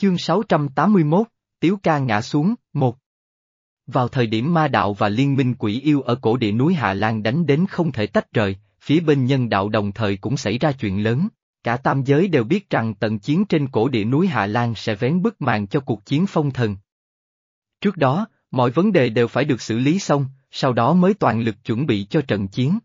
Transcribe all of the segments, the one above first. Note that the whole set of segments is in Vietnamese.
Chương 681, Tiếu ca ngã xuống, một. Vào thời điểm ma đạo và liên minh quỷ yêu ở cổ địa núi Hạ Lan đánh đến không thể tách rời, phía bên nhân đạo đồng thời cũng xảy ra chuyện lớn. Cả tam giới đều biết rằng tận chiến trên cổ địa núi Hạ Lan sẽ vén bức màn cho cuộc chiến phong thần. Trước đó, mọi vấn đề đều phải được xử lý xong, sau đó mới toàn lực chuẩn bị cho trận chiến.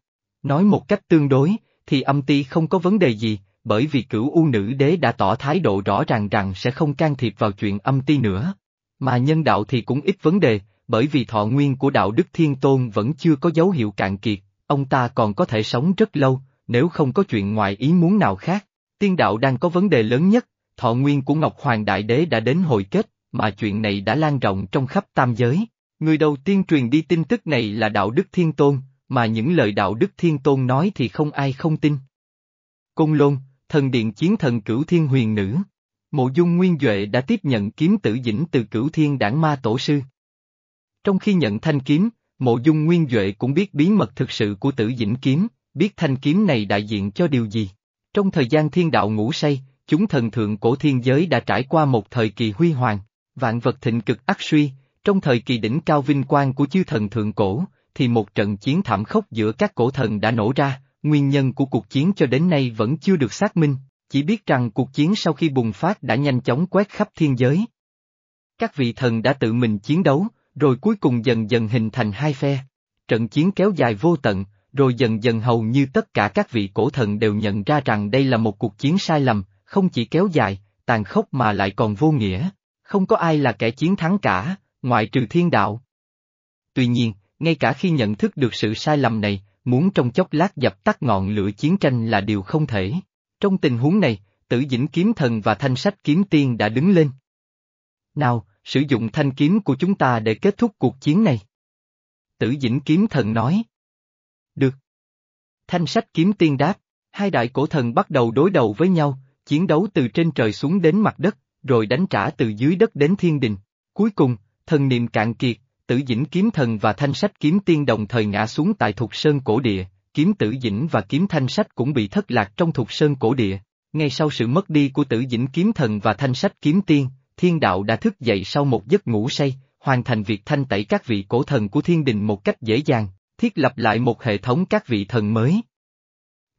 Nói một cách tương đối, thì âm ti không có vấn đề gì, bởi vì cửu u nữ đế đã tỏ thái độ rõ ràng rằng sẽ không can thiệp vào chuyện âm ti nữa. Mà nhân đạo thì cũng ít vấn đề, bởi vì thọ nguyên của đạo đức thiên tôn vẫn chưa có dấu hiệu cạn kiệt, ông ta còn có thể sống rất lâu, nếu không có chuyện ngoài ý muốn nào khác. Tiên đạo đang có vấn đề lớn nhất, thọ nguyên của Ngọc Hoàng Đại Đế đã đến hồi kết, mà chuyện này đã lan rộng trong khắp tam giới. Người đầu tiên truyền đi tin tức này là đạo đức thiên tôn, mà những lời đạo đức thiên tôn nói thì không ai không tin. Công Lôn, thần điện chiến thần cửu thiên huyền nữ. Mộ dung nguyên Duệ đã tiếp nhận kiếm tử dĩnh từ cửu thiên đảng ma tổ sư. Trong khi nhận thanh kiếm, mộ dung nguyên Duệ cũng biết bí mật thực sự của tử dĩnh kiếm, biết thanh kiếm này đại diện cho điều gì. Trong thời gian thiên đạo ngủ say, chúng thần thượng cổ thiên giới đã trải qua một thời kỳ huy hoàng, vạn vật thịnh cực ác suy, trong thời kỳ đỉnh cao vinh quang của chư thần thượng cổ, thì một trận chiến thảm khốc giữa các cổ thần đã nổ ra, nguyên nhân của cuộc chiến cho đến nay vẫn chưa được xác minh, chỉ biết rằng cuộc chiến sau khi bùng phát đã nhanh chóng quét khắp thiên giới. Các vị thần đã tự mình chiến đấu, rồi cuối cùng dần dần hình thành hai phe. Trận chiến kéo dài vô tận, rồi dần dần hầu như tất cả các vị cổ thần đều nhận ra rằng đây là một cuộc chiến sai lầm, không chỉ kéo dài, tàn khốc mà lại còn vô nghĩa. Không có ai là kẻ chiến thắng cả, ngoại trừ thiên đạo. Tuy nhiên, ngay cả khi nhận thức được sự sai lầm này, muốn trong chốc lát dập tắt ngọn lửa chiến tranh là điều không thể. Trong tình huống này, tử dĩnh kiếm thần và thanh sách kiếm tiên đã đứng lên. Nào, sử dụng thanh kiếm của chúng ta để kết thúc cuộc chiến này. Tử dĩnh kiếm thần nói. Được. Thanh sách kiếm tiên đáp, hai đại cổ thần bắt đầu đối đầu với nhau, chiến đấu từ trên trời xuống đến mặt đất, rồi đánh trả từ dưới đất đến thiên đình. Cuối cùng, thần niệm cạn kiệt, tử dĩnh kiếm thần và thanh sách kiếm tiên đồng thời ngã xuống tại thục sơn cổ địa, kiếm tử dĩnh và kiếm thanh sách cũng bị thất lạc trong thục sơn cổ địa. Ngay sau sự mất đi của tử dĩnh kiếm thần và thanh sách kiếm tiên, thiên đạo đã thức dậy sau một giấc ngủ say, hoàn thành việc thanh tẩy các vị cổ thần của thiên đình một cách dễ dàng, thiết lập lại một hệ thống các vị thần mới.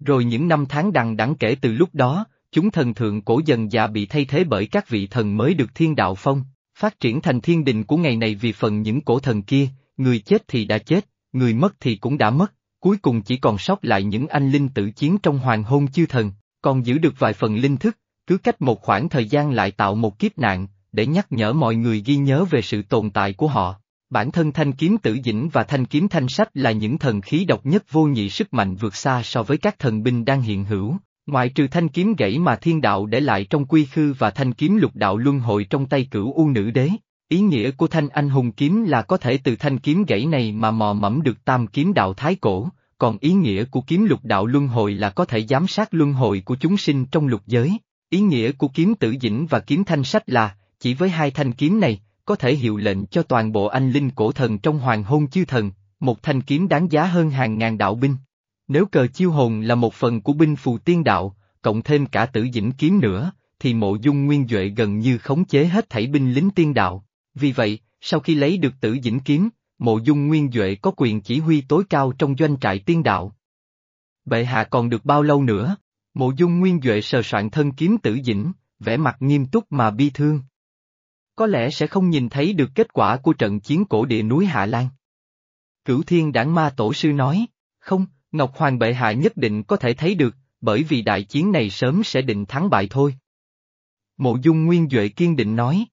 Rồi những năm tháng đằng đẵng kể từ lúc đó, chúng thần thượng cổ dần già bị thay thế bởi các vị thần mới được thiên đạo phong, phát triển thành thiên đình của ngày này vì phần những cổ thần kia, người chết thì đã chết, người mất thì cũng đã mất, cuối cùng chỉ còn sót lại những anh linh tử chiến trong hoàng hôn chư thần, còn giữ được vài phần linh thức, cứ cách một khoảng thời gian lại tạo một kiếp nạn, để nhắc nhở mọi người ghi nhớ về sự tồn tại của họ. Bản thân thanh kiếm tử dĩnh và thanh kiếm thanh sách là những thần khí độc nhất vô nhị sức mạnh vượt xa so với các thần binh đang hiện hữu, ngoại trừ thanh kiếm gãy mà thiên đạo để lại trong quy khư và thanh kiếm lục đạo luân hồi trong tay cửu u nữ đế. Ý nghĩa của thanh anh hùng kiếm là có thể từ thanh kiếm gãy này mà mò mẫm được tam kiếm đạo thái cổ, còn ý nghĩa của kiếm lục đạo luân hồi là có thể giám sát luân hồi của chúng sinh trong lục giới. Ý nghĩa của kiếm tử dĩnh và kiếm thanh sách là, chỉ với hai thanh kiếm này, có thể hiệu lệnh cho toàn bộ anh linh cổ thần trong hoàng hôn chư thần, một thanh kiếm đáng giá hơn hàng ngàn đạo binh. Nếu cờ chiêu hồn là một phần của binh phù tiên đạo, cộng thêm cả tử dĩnh kiếm nữa, thì mộ dung nguyên Duệ gần như khống chế hết thảy binh lính tiên đạo. Vì vậy, sau khi lấy được tử dĩnh kiếm, mộ dung nguyên Duệ có quyền chỉ huy tối cao trong doanh trại tiên đạo. Bệ hạ còn được bao lâu nữa? Mộ dung nguyên Duệ sờ soạn thân kiếm tử dĩnh, vẻ mặt nghiêm túc mà bi thương. Có lẽ sẽ không nhìn thấy được kết quả của trận chiến cổ địa núi Hạ Lan. Cửu thiên đảng ma tổ sư nói, không, Ngọc Hoàng bệ hạ nhất định có thể thấy được, bởi vì đại chiến này sớm sẽ định thắng bại thôi. Mộ dung nguyên Duệ kiên định nói.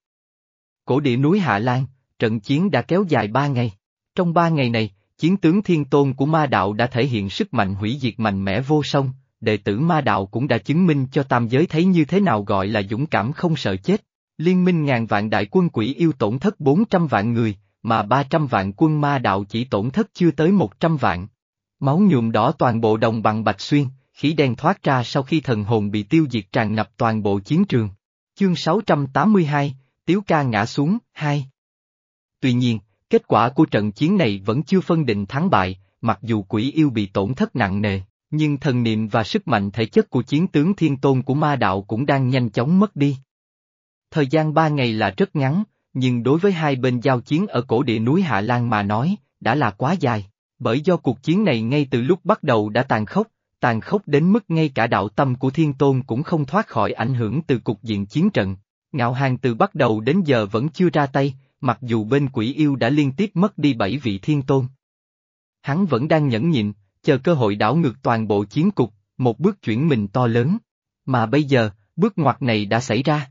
Cổ địa núi Hạ Lan, trận chiến đã kéo dài ba ngày. Trong ba ngày này, chiến tướng thiên tôn của ma đạo đã thể hiện sức mạnh hủy diệt mạnh mẽ vô song, đệ tử ma đạo cũng đã chứng minh cho tam giới thấy như thế nào gọi là dũng cảm không sợ chết. Liên minh ngàn vạn đại quân quỷ yêu tổn thất 400 vạn người, mà 300 vạn quân ma đạo chỉ tổn thất chưa tới 100 vạn. Máu nhuộm đỏ toàn bộ đồng bằng bạch xuyên, khí đen thoát ra sau khi thần hồn bị tiêu diệt tràn ngập toàn bộ chiến trường. Chương 682, Tiếu ca ngã xuống, 2 Tuy nhiên, kết quả của trận chiến này vẫn chưa phân định thắng bại, mặc dù quỷ yêu bị tổn thất nặng nề, nhưng thần niệm và sức mạnh thể chất của chiến tướng thiên tôn của ma đạo cũng đang nhanh chóng mất đi. Thời gian ba ngày là rất ngắn, nhưng đối với hai bên giao chiến ở cổ địa núi Hạ Lan mà nói, đã là quá dài. Bởi do cuộc chiến này ngay từ lúc bắt đầu đã tàn khốc, tàn khốc đến mức ngay cả đạo tâm của Thiên Tôn cũng không thoát khỏi ảnh hưởng từ cục diện chiến trận. Ngạo Hàng từ bắt đầu đến giờ vẫn chưa ra tay, mặc dù bên quỷ yêu đã liên tiếp mất đi bảy vị Thiên Tôn. Hắn vẫn đang nhẫn nhịn, chờ cơ hội đảo ngược toàn bộ chiến cục, một bước chuyển mình to lớn. Mà bây giờ, bước ngoặt này đã xảy ra.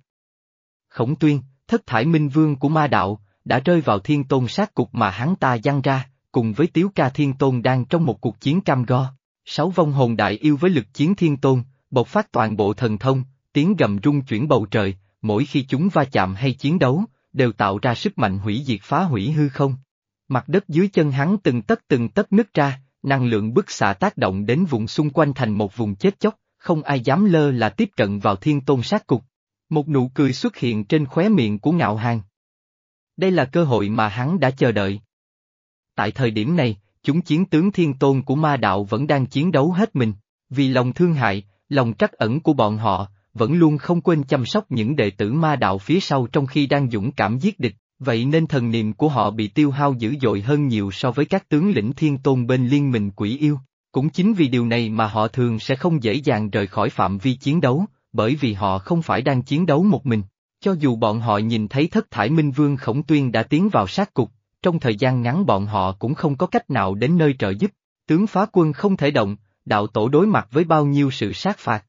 Khổng tuyên, thất thải minh vương của ma đạo, đã rơi vào thiên tôn sát cục mà hắn ta dăng ra, cùng với tiếu ca thiên tôn đang trong một cuộc chiến cam go. Sáu vong hồn đại yêu với lực chiến thiên tôn, bộc phát toàn bộ thần thông, tiếng gầm rung chuyển bầu trời, mỗi khi chúng va chạm hay chiến đấu, đều tạo ra sức mạnh hủy diệt phá hủy hư không. Mặt đất dưới chân hắn từng tấc từng tấc nứt ra, năng lượng bức xạ tác động đến vùng xung quanh thành một vùng chết chóc, không ai dám lơ là tiếp cận vào thiên tôn sát cục. Một nụ cười xuất hiện trên khóe miệng của ngạo hàng. Đây là cơ hội mà hắn đã chờ đợi. Tại thời điểm này, chúng chiến tướng thiên tôn của ma đạo vẫn đang chiến đấu hết mình, vì lòng thương hại, lòng trắc ẩn của bọn họ, vẫn luôn không quên chăm sóc những đệ tử ma đạo phía sau trong khi đang dũng cảm giết địch, vậy nên thần niệm của họ bị tiêu hao dữ dội hơn nhiều so với các tướng lĩnh thiên tôn bên liên minh quỷ yêu. Cũng chính vì điều này mà họ thường sẽ không dễ dàng rời khỏi phạm vi chiến đấu, bởi vì họ không phải đang chiến đấu một mình. Cho dù bọn họ nhìn thấy thất thải minh vương khổng tuyên đã tiến vào sát cục, trong thời gian ngắn bọn họ cũng không có cách nào đến nơi trợ giúp, tướng phá quân không thể động, đạo tổ đối mặt với bao nhiêu sự sát phạt.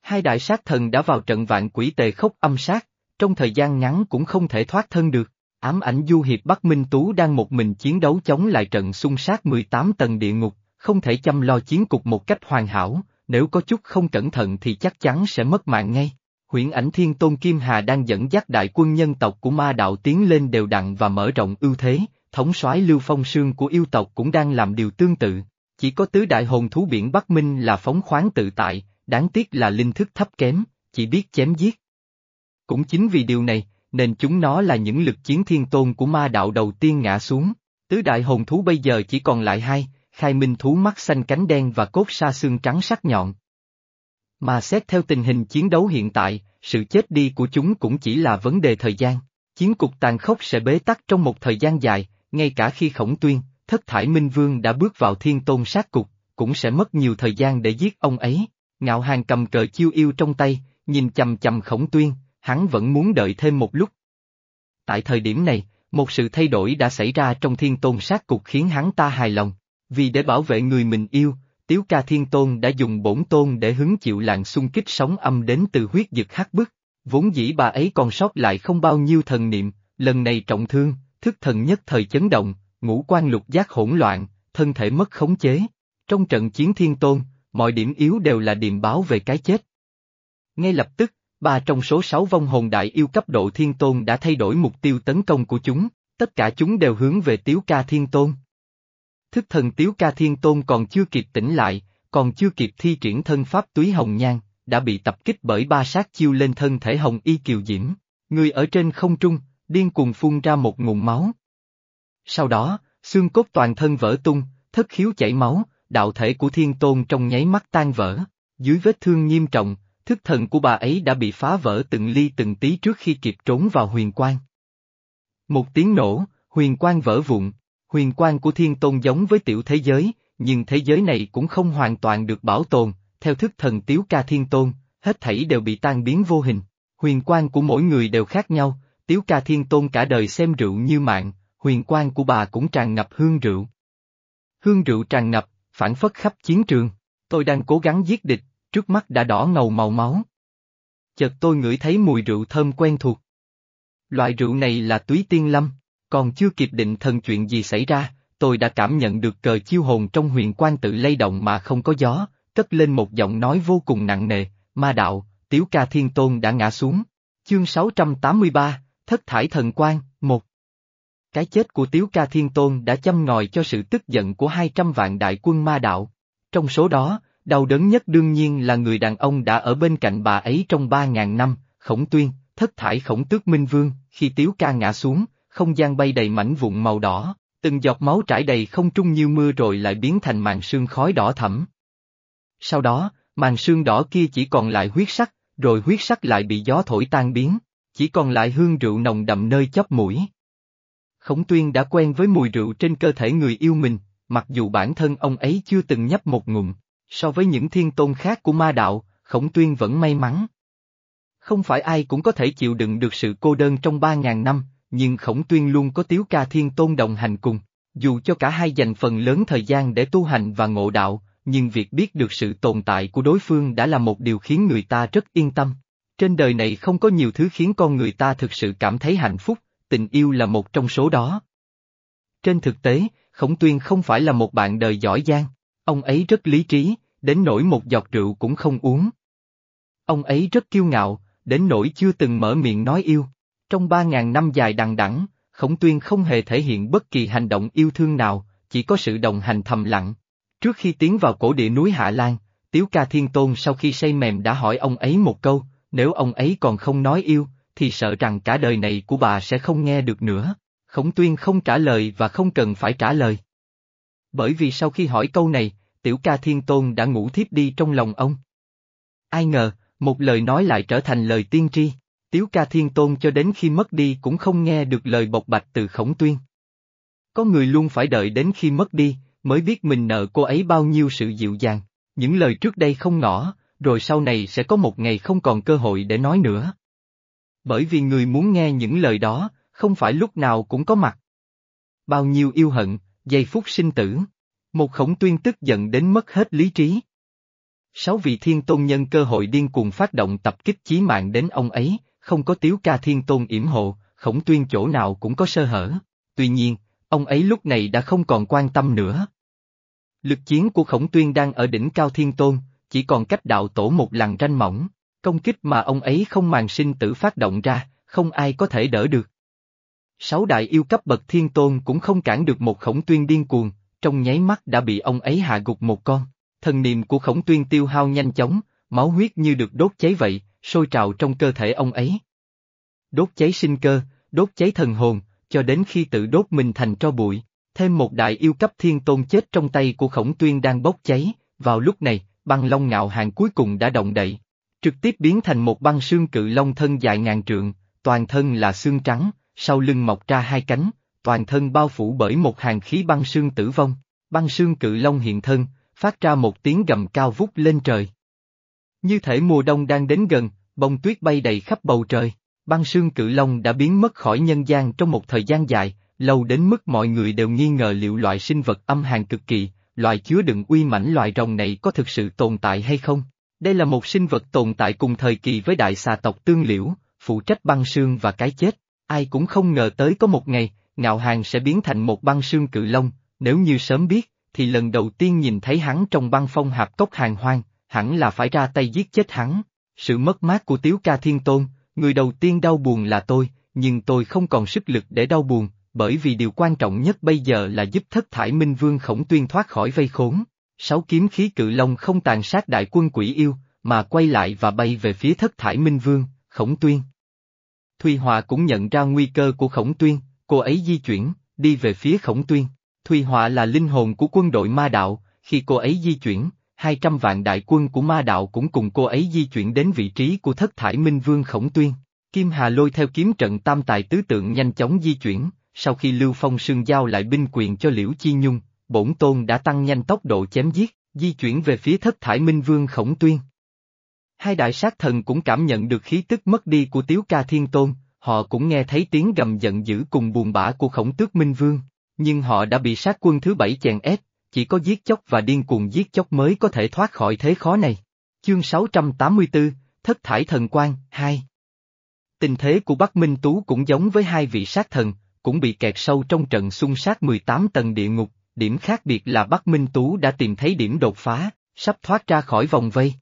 Hai đại sát thần đã vào trận vạn quỷ tề khốc âm sát, trong thời gian ngắn cũng không thể thoát thân được. Ám ảnh du hiệp Bắc Minh Tú đang một mình chiến đấu chống lại trận xung sát 18 tầng địa ngục, không thể chăm lo chiến cục một cách hoàn hảo, nếu có chút không cẩn thận thì chắc chắn sẽ mất mạng ngay. Huyễn ảnh Thiên Tôn Kim Hà đang dẫn dắt đại quân nhân tộc của ma đạo tiến lên đều đặn và mở rộng ưu thế, thống soái Lưu Phong Sương của yêu tộc cũng đang làm điều tương tự. Chỉ có tứ đại hồn thú biển Bắc Minh là phóng khoáng tự tại, đáng tiếc là linh thức thấp kém, chỉ biết chém giết. Cũng chính vì điều này, nên chúng nó là những lực chiến thiên tôn của ma đạo đầu tiên ngã xuống. Tứ đại hồn thú bây giờ chỉ còn lại hai, khai minh thú mắt xanh cánh đen và cốt sa xương trắng sắc nhọn. Mà xét theo tình hình chiến đấu hiện tại, sự chết đi của chúng cũng chỉ là vấn đề thời gian. Chiến cục tàn khốc sẽ bế tắc trong một thời gian dài, ngay cả khi khổng tuyên, thất thải minh vương đã bước vào thiên tôn sát cục, cũng sẽ mất nhiều thời gian để giết ông ấy. Ngạo hàng cầm cờ chiêu yêu trong tay, nhìn chầm chầm khổng tuyên, hắn vẫn muốn đợi thêm một lúc. Tại thời điểm này, một sự thay đổi đã xảy ra trong thiên tôn sát cục khiến hắn ta hài lòng. Vì để bảo vệ người mình yêu, Tiếu ca thiên tôn đã dùng bổn tôn để hứng chịu làn xung kích sóng âm đến từ huyết dực hắc bức. Vốn dĩ bà ấy còn sót lại không bao nhiêu thần niệm, lần này trọng thương, thức thần nhất thời chấn động, ngũ quan lục giác hỗn loạn, thân thể mất khống chế. Trong trận chiến thiên tôn, mọi điểm yếu đều là điềm báo về cái chết. Ngay lập tức, ba trong số sáu vong hồn đại yêu cấp độ thiên tôn đã thay đổi mục tiêu tấn công của chúng, tất cả chúng đều hướng về tiếu ca thiên tôn. Thức thần tiếu ca thiên tôn còn chưa kịp tỉnh lại, còn chưa kịp thi triển thân pháp túy hồng nhan, đã bị tập kích bởi ba sát chiêu lên thân thể hồng y kiều diễm. Người ở trên không trung, điên cuồng phun ra một nguồn máu. Sau đó, xương cốt toàn thân vỡ tung, thất khiếu chảy máu, đạo thể của thiên tôn trong nháy mắt tan vỡ. Dưới vết thương nghiêm trọng, thức thần của bà ấy đã bị phá vỡ từng ly từng tí trước khi kịp trốn vào huyền quang. Một tiếng nổ, huyền quang vỡ vụn, huyền quan của thiên tôn giống với tiểu thế giới, nhưng thế giới này cũng không hoàn toàn được bảo tồn, theo thức thần tiếu ca thiên tôn, hết thảy đều bị tan biến vô hình. Huyền quan của mỗi người đều khác nhau, tiếu ca thiên tôn cả đời xem rượu như mạng, huyền quan của bà cũng tràn ngập hương rượu. Hương rượu tràn ngập, phản phất khắp chiến trường, tôi đang cố gắng giết địch, trước mắt đã đỏ ngầu màu máu. Chợt tôi ngửi thấy mùi rượu thơm quen thuộc. Loại rượu này là túy tiên lâm. Còn chưa kịp định thần chuyện gì xảy ra, tôi đã cảm nhận được cờ chiêu hồn trong huyền quan tự lay động mà không có gió, cất lên một giọng nói vô cùng nặng nề, ma đạo, tiếu ca thiên tôn đã ngã xuống. Chương 683, Thất thải thần quan, một Cái chết của tiếu ca thiên tôn đã châm ngòi cho sự tức giận của 200 vạn đại quân ma đạo. Trong số đó, đau đớn nhất đương nhiên là người đàn ông đã ở bên cạnh bà ấy trong 3.000 năm, khổng tuyên, thất thải khổng tước minh vương, khi tiếu ca ngã xuống, không gian bay đầy mảnh vụn màu đỏ, từng giọt máu trải đầy không trung như mưa rồi lại biến thành màn sương khói đỏ thẫm. Sau đó, màn sương đỏ kia chỉ còn lại huyết sắc, rồi huyết sắc lại bị gió thổi tan biến. chỉ còn lại hương rượu nồng đậm nơi chóp mũi. Khổng tuyên đã quen với mùi rượu trên cơ thể người yêu mình, mặc dù bản thân ông ấy chưa từng nhấp một ngụm, so với những thiên tôn khác của ma đạo, khổng tuyên vẫn may mắn. Không phải ai cũng có thể chịu đựng được sự cô đơn trong ba ngàn năm, nhưng khổng tuyên luôn có tiếu ca thiên tôn đồng hành cùng. Dù cho cả hai dành phần lớn thời gian để tu hành và ngộ đạo, nhưng việc biết được sự tồn tại của đối phương đã là một điều khiến người ta rất yên tâm. Trên đời này không có nhiều thứ khiến con người ta thực sự cảm thấy hạnh phúc, tình yêu là một trong số đó. Trên thực tế, Khổng Tuyên không phải là một bạn đời giỏi giang, ông ấy rất lý trí, đến nỗi một giọt rượu cũng không uống. Ông ấy rất kiêu ngạo, đến nỗi chưa từng mở miệng nói yêu. Trong ba ngàn năm dài đằng đẵng, Khổng Tuyên không hề thể hiện bất kỳ hành động yêu thương nào, chỉ có sự đồng hành thầm lặng. Trước khi tiến vào cổ địa núi Hạ Lan, Tiếu Ca Thiên Tôn sau khi say mềm đã hỏi ông ấy một câu, nếu ông ấy còn không nói yêu, thì sợ rằng cả đời này của bà sẽ không nghe được nữa. Khổng Tuyên không trả lời và không cần phải trả lời. Bởi vì sau khi hỏi câu này, Tiểu Ca Thiên Tôn đã ngủ thiếp đi trong lòng ông. Ai ngờ, một lời nói lại trở thành lời tiên tri. Tiếu ca thiên tôn cho đến khi mất đi cũng không nghe được lời bộc bạch từ khổng tuyên. Có người luôn phải đợi đến khi mất đi, mới biết mình nợ cô ấy bao nhiêu sự dịu dàng, những lời trước đây không ngỏ, rồi sau này sẽ có một ngày không còn cơ hội để nói nữa. Bởi vì người muốn nghe những lời đó, không phải lúc nào cũng có mặt. Bao nhiêu yêu hận, giây phút sinh tử. Một khổng tuyên tức giận đến mất hết lý trí. Sáu vị thiên tôn nhân cơ hội điên cuồng phát động tập kích chí mạng đến ông ấy, không có tiếu ca thiên tôn yểm hộ, khổng tuyên chỗ nào cũng có sơ hở. Tuy nhiên, ông ấy lúc này đã không còn quan tâm nữa. Lực chiến của khổng tuyên đang ở đỉnh cao thiên tôn, chỉ còn cách đạo tổ một làn ranh mỏng, công kích mà ông ấy không màng sinh tử phát động ra, không ai có thể đỡ được. Sáu đại yêu cấp bậc thiên tôn cũng không cản được một khổng tuyên điên cuồng, trong nháy mắt đã bị ông ấy hạ gục một con. Thần niệm của khổng tuyên tiêu hao nhanh chóng, máu huyết như được đốt cháy vậy, sôi trào trong cơ thể ông ấy. Đốt cháy sinh cơ, đốt cháy thần hồn, cho đến khi tự đốt mình thành tro bụi, thêm một đại yêu cấp thiên tôn chết trong tay của khổng tuyên đang bốc cháy, vào lúc này, băng long ngạo hàng cuối cùng đã động đậy. Trực tiếp biến thành một băng xương cự long thân dài ngàn trượng, toàn thân là xương trắng, sau lưng mọc ra hai cánh, toàn thân bao phủ bởi một hàng khí băng xương tử vong. Băng xương cự long hiện thân, phát ra một tiếng gầm cao vút lên trời. Như thể mùa đông đang đến gần, bông tuyết bay đầy khắp bầu trời, băng sương cự long đã biến mất khỏi nhân gian trong một thời gian dài, lâu đến mức mọi người đều nghi ngờ liệu loại sinh vật âm hàn cực kỳ, loài chứa đựng uy mãnh loài rồng này có thực sự tồn tại hay không. Đây là một sinh vật tồn tại cùng thời kỳ với đại xà tộc tương liễu, phụ trách băng sương và cái chết. Ai cũng không ngờ tới có một ngày, ngạo hàng sẽ biến thành một băng sương cự long, nếu như sớm biết, thì lần đầu tiên nhìn thấy hắn trong băng phong hạp cốc hàng hoang, hẳn là phải ra tay giết chết hắn. Sự mất mát của Tiếu Ca Thiên Tôn, người đầu tiên đau buồn là tôi, nhưng tôi không còn sức lực để đau buồn, bởi vì điều quan trọng nhất bây giờ là giúp thất thải minh vương khổng tuyên thoát khỏi vây khốn. Sáu kiếm khí cự long không tàn sát đại quân quỷ yêu, mà quay lại và bay về phía thất thải minh vương, khổng tuyên. Thùy Hòa cũng nhận ra nguy cơ của khổng tuyên, cô ấy di chuyển, đi về phía khổng tuyên. Thùy Hòa là linh hồn của quân đội ma đạo, khi cô ấy di chuyển, 200 vạn đại quân của ma đạo cũng cùng cô ấy di chuyển đến vị trí của thất thải minh vương khổng tuyên. Kim Hà lôi theo kiếm trận tam tài tứ tượng nhanh chóng di chuyển, sau khi Lưu Phong sương giao lại binh quyền cho Liễu Chi Nhung, bổn tôn đã tăng nhanh tốc độ chém giết, di chuyển về phía thất thải minh vương khổng tuyên. Hai đại sát thần cũng cảm nhận được khí tức mất đi của Tiếu Ca Thiên Tôn, họ cũng nghe thấy tiếng gầm giận dữ cùng buồn bã của khổng tước minh vương nhưng họ đã bị sát quân thứ bảy chèn ép, chỉ có giết chóc và điên cuồng giết chóc mới có thể thoát khỏi thế khó này. Chương 684, Thất Thải Thần Quan, 2 Tình thế của Bắc Minh Tú cũng giống với hai vị sát thần, cũng bị kẹt sâu trong trận xung sát 18 tầng địa ngục, điểm khác biệt là Bắc Minh Tú đã tìm thấy điểm đột phá, sắp thoát ra khỏi vòng vây.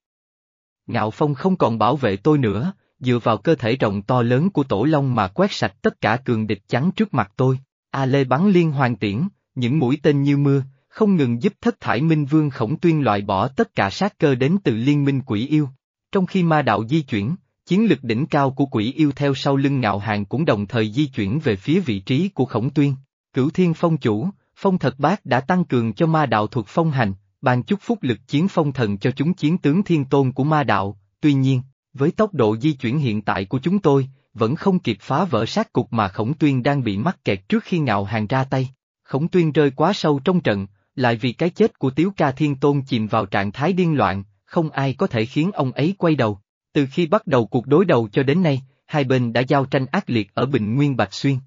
Ngạo Phong không còn bảo vệ tôi nữa, dựa vào cơ thể rộng to lớn của Tổ Long mà quét sạch tất cả cường địch chắn trước mặt tôi. A Lê bắn liên hoàn tiễn, những mũi tên như mưa, không ngừng giúp thất thải minh vương khổng tuyên loại bỏ tất cả sát cơ đến từ liên minh quỷ yêu. Trong khi ma đạo di chuyển, chiến lực đỉnh cao của quỷ yêu theo sau lưng ngạo hàng cũng đồng thời di chuyển về phía vị trí của khổng tuyên. Cửu thiên phong chủ, phong thật bát đã tăng cường cho ma đạo thuật phong hành, ban chúc phúc lực chiến phong thần cho chúng chiến tướng thiên tôn của ma đạo, tuy nhiên, với tốc độ di chuyển hiện tại của chúng tôi, vẫn không kịp phá vỡ sát cục mà khổng tuyên đang bị mắc kẹt trước khi ngạo hàng ra tay. Khổng tuyên rơi quá sâu trong trận, lại vì cái chết của Tiếu Ca Thiên Tôn chìm vào trạng thái điên loạn, không ai có thể khiến ông ấy quay đầu. Từ khi bắt đầu cuộc đối đầu cho đến nay, hai bên đã giao tranh ác liệt ở Bình Nguyên Bạch Xuyên.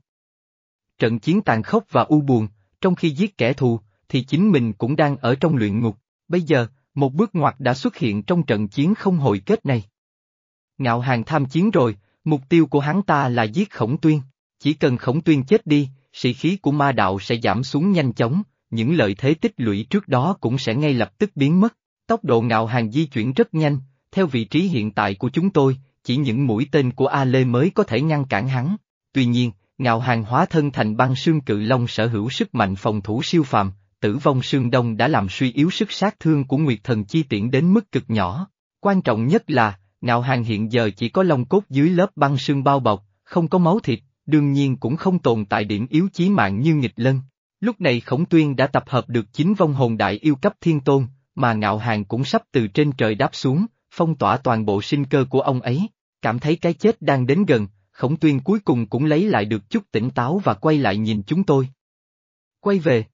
Trận chiến tàn khốc và u buồn, trong khi giết kẻ thù, thì chính mình cũng đang ở trong luyện ngục. Bây giờ, một bước ngoặt đã xuất hiện trong trận chiến không hồi kết này. Ngạo hàng tham chiến rồi, mục tiêu của hắn ta là giết khổng tuyên. Chỉ cần khổng tuyên chết đi, sĩ khí của ma đạo sẽ giảm xuống nhanh chóng, những lợi thế tích lũy trước đó cũng sẽ ngay lập tức biến mất. Tốc độ ngạo hàng di chuyển rất nhanh, theo vị trí hiện tại của chúng tôi, chỉ những mũi tên của A Lê mới có thể ngăn cản hắn. Tuy nhiên, ngạo hàng hóa thân thành băng sương cự long sở hữu sức mạnh phòng thủ siêu phàm, tử vong sương đông đã làm suy yếu sức sát thương của Nguyệt Thần Chi Tiễn đến mức cực nhỏ. Quan trọng nhất là, ngạo hàng hiện giờ chỉ có lông cốt dưới lớp băng sương bao bọc, không có máu thịt, đương nhiên cũng không tồn tại điểm yếu chí mạng như nghịch lân. Lúc này khổng tuyên đã tập hợp được chín vong hồn đại yêu cấp thiên tôn, mà ngạo hàng cũng sắp từ trên trời đáp xuống, phong tỏa toàn bộ sinh cơ của ông ấy. Cảm thấy cái chết đang đến gần, khổng tuyên cuối cùng cũng lấy lại được chút tỉnh táo và quay lại nhìn chúng tôi. Quay về.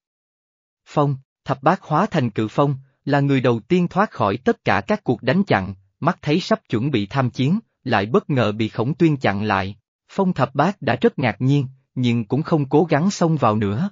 Phong, thập bát hóa thành cự phong, là người đầu tiên thoát khỏi tất cả các cuộc đánh chặn, mắt thấy sắp chuẩn bị tham chiến, lại bất ngờ bị khổng tuyên chặn lại. Phong thập bát đã rất ngạc nhiên, nhưng cũng không cố gắng xông vào nữa.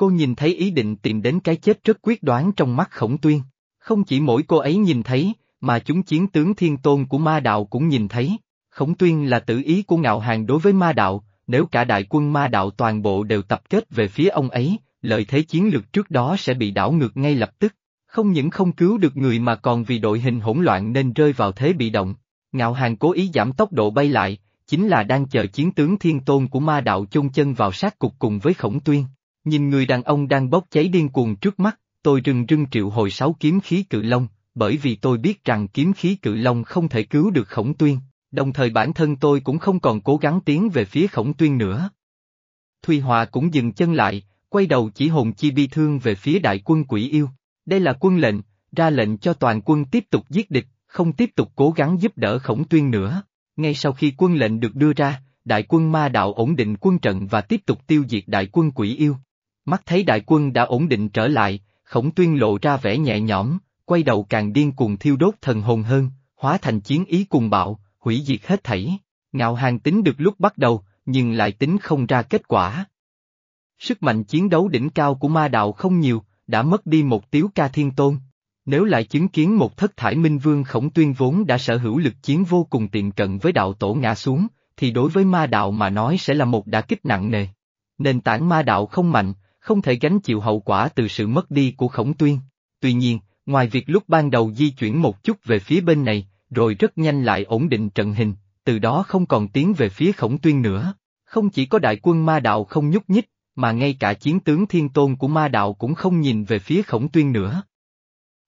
Cô nhìn thấy ý định tìm đến cái chết rất quyết đoán trong mắt khổng tuyên. Không chỉ mỗi cô ấy nhìn thấy, mà chúng chiến tướng thiên tôn của ma đạo cũng nhìn thấy. Khổng tuyên là tử ý của ngạo hàng đối với ma đạo, nếu cả đại quân ma đạo toàn bộ đều tập kết về phía ông ấy, lợi thế chiến lược trước đó sẽ bị đảo ngược ngay lập tức. Không những không cứu được người mà còn vì đội hình hỗn loạn nên rơi vào thế bị động. Ngạo hàng cố ý giảm tốc độ bay lại, chính là đang chờ chiến tướng thiên tôn của ma đạo chôn chân vào sát cục cùng với khổng tuyên. Nhìn người đàn ông đang bốc cháy điên cuồng trước mắt, tôi rưng rưng triệu hồi sáu kiếm khí cự long, bởi vì tôi biết rằng kiếm khí cự long không thể cứu được khổng tuyên, đồng thời bản thân tôi cũng không còn cố gắng tiến về phía khổng tuyên nữa. Thùy Hòa cũng dừng chân lại, quay đầu chỉ hồn chi bi thương về phía đại quân quỷ yêu. Đây là quân lệnh, ra lệnh cho toàn quân tiếp tục giết địch, không tiếp tục cố gắng giúp đỡ khổng tuyên nữa. Ngay sau khi quân lệnh được đưa ra, đại quân ma đạo ổn định quân trận và tiếp tục tiêu diệt đại quân quỷ yêu. Mắt thấy đại quân đã ổn định trở lại, khổng tuyên lộ ra vẻ nhẹ nhõm, quay đầu càng điên cuồng thiêu đốt thần hồn hơn, hóa thành chiến ý cùng bạo, hủy diệt hết thảy. Ngạo hàng tính được lúc bắt đầu, nhưng lại tính không ra kết quả. Sức mạnh chiến đấu đỉnh cao của ma đạo không nhiều, đã mất đi một tiếu ca thiên tôn. Nếu lại chứng kiến một thất thải minh vương khổng tuyên vốn đã sở hữu lực chiến vô cùng tiện cận với đạo tổ ngã xuống, thì đối với ma đạo mà nói sẽ là một đả kích nặng nề. Nền tảng ma đạo không mạnh, không thể gánh chịu hậu quả từ sự mất đi của khổng tuyên. Tuy nhiên, ngoài việc lúc ban đầu di chuyển một chút về phía bên này, rồi rất nhanh lại ổn định trận hình, từ đó không còn tiến về phía khổng tuyên nữa. Không chỉ có đại quân ma đạo không nhúc nhích, mà ngay cả chiến tướng thiên tôn của ma đạo cũng không nhìn về phía khổng tuyên nữa.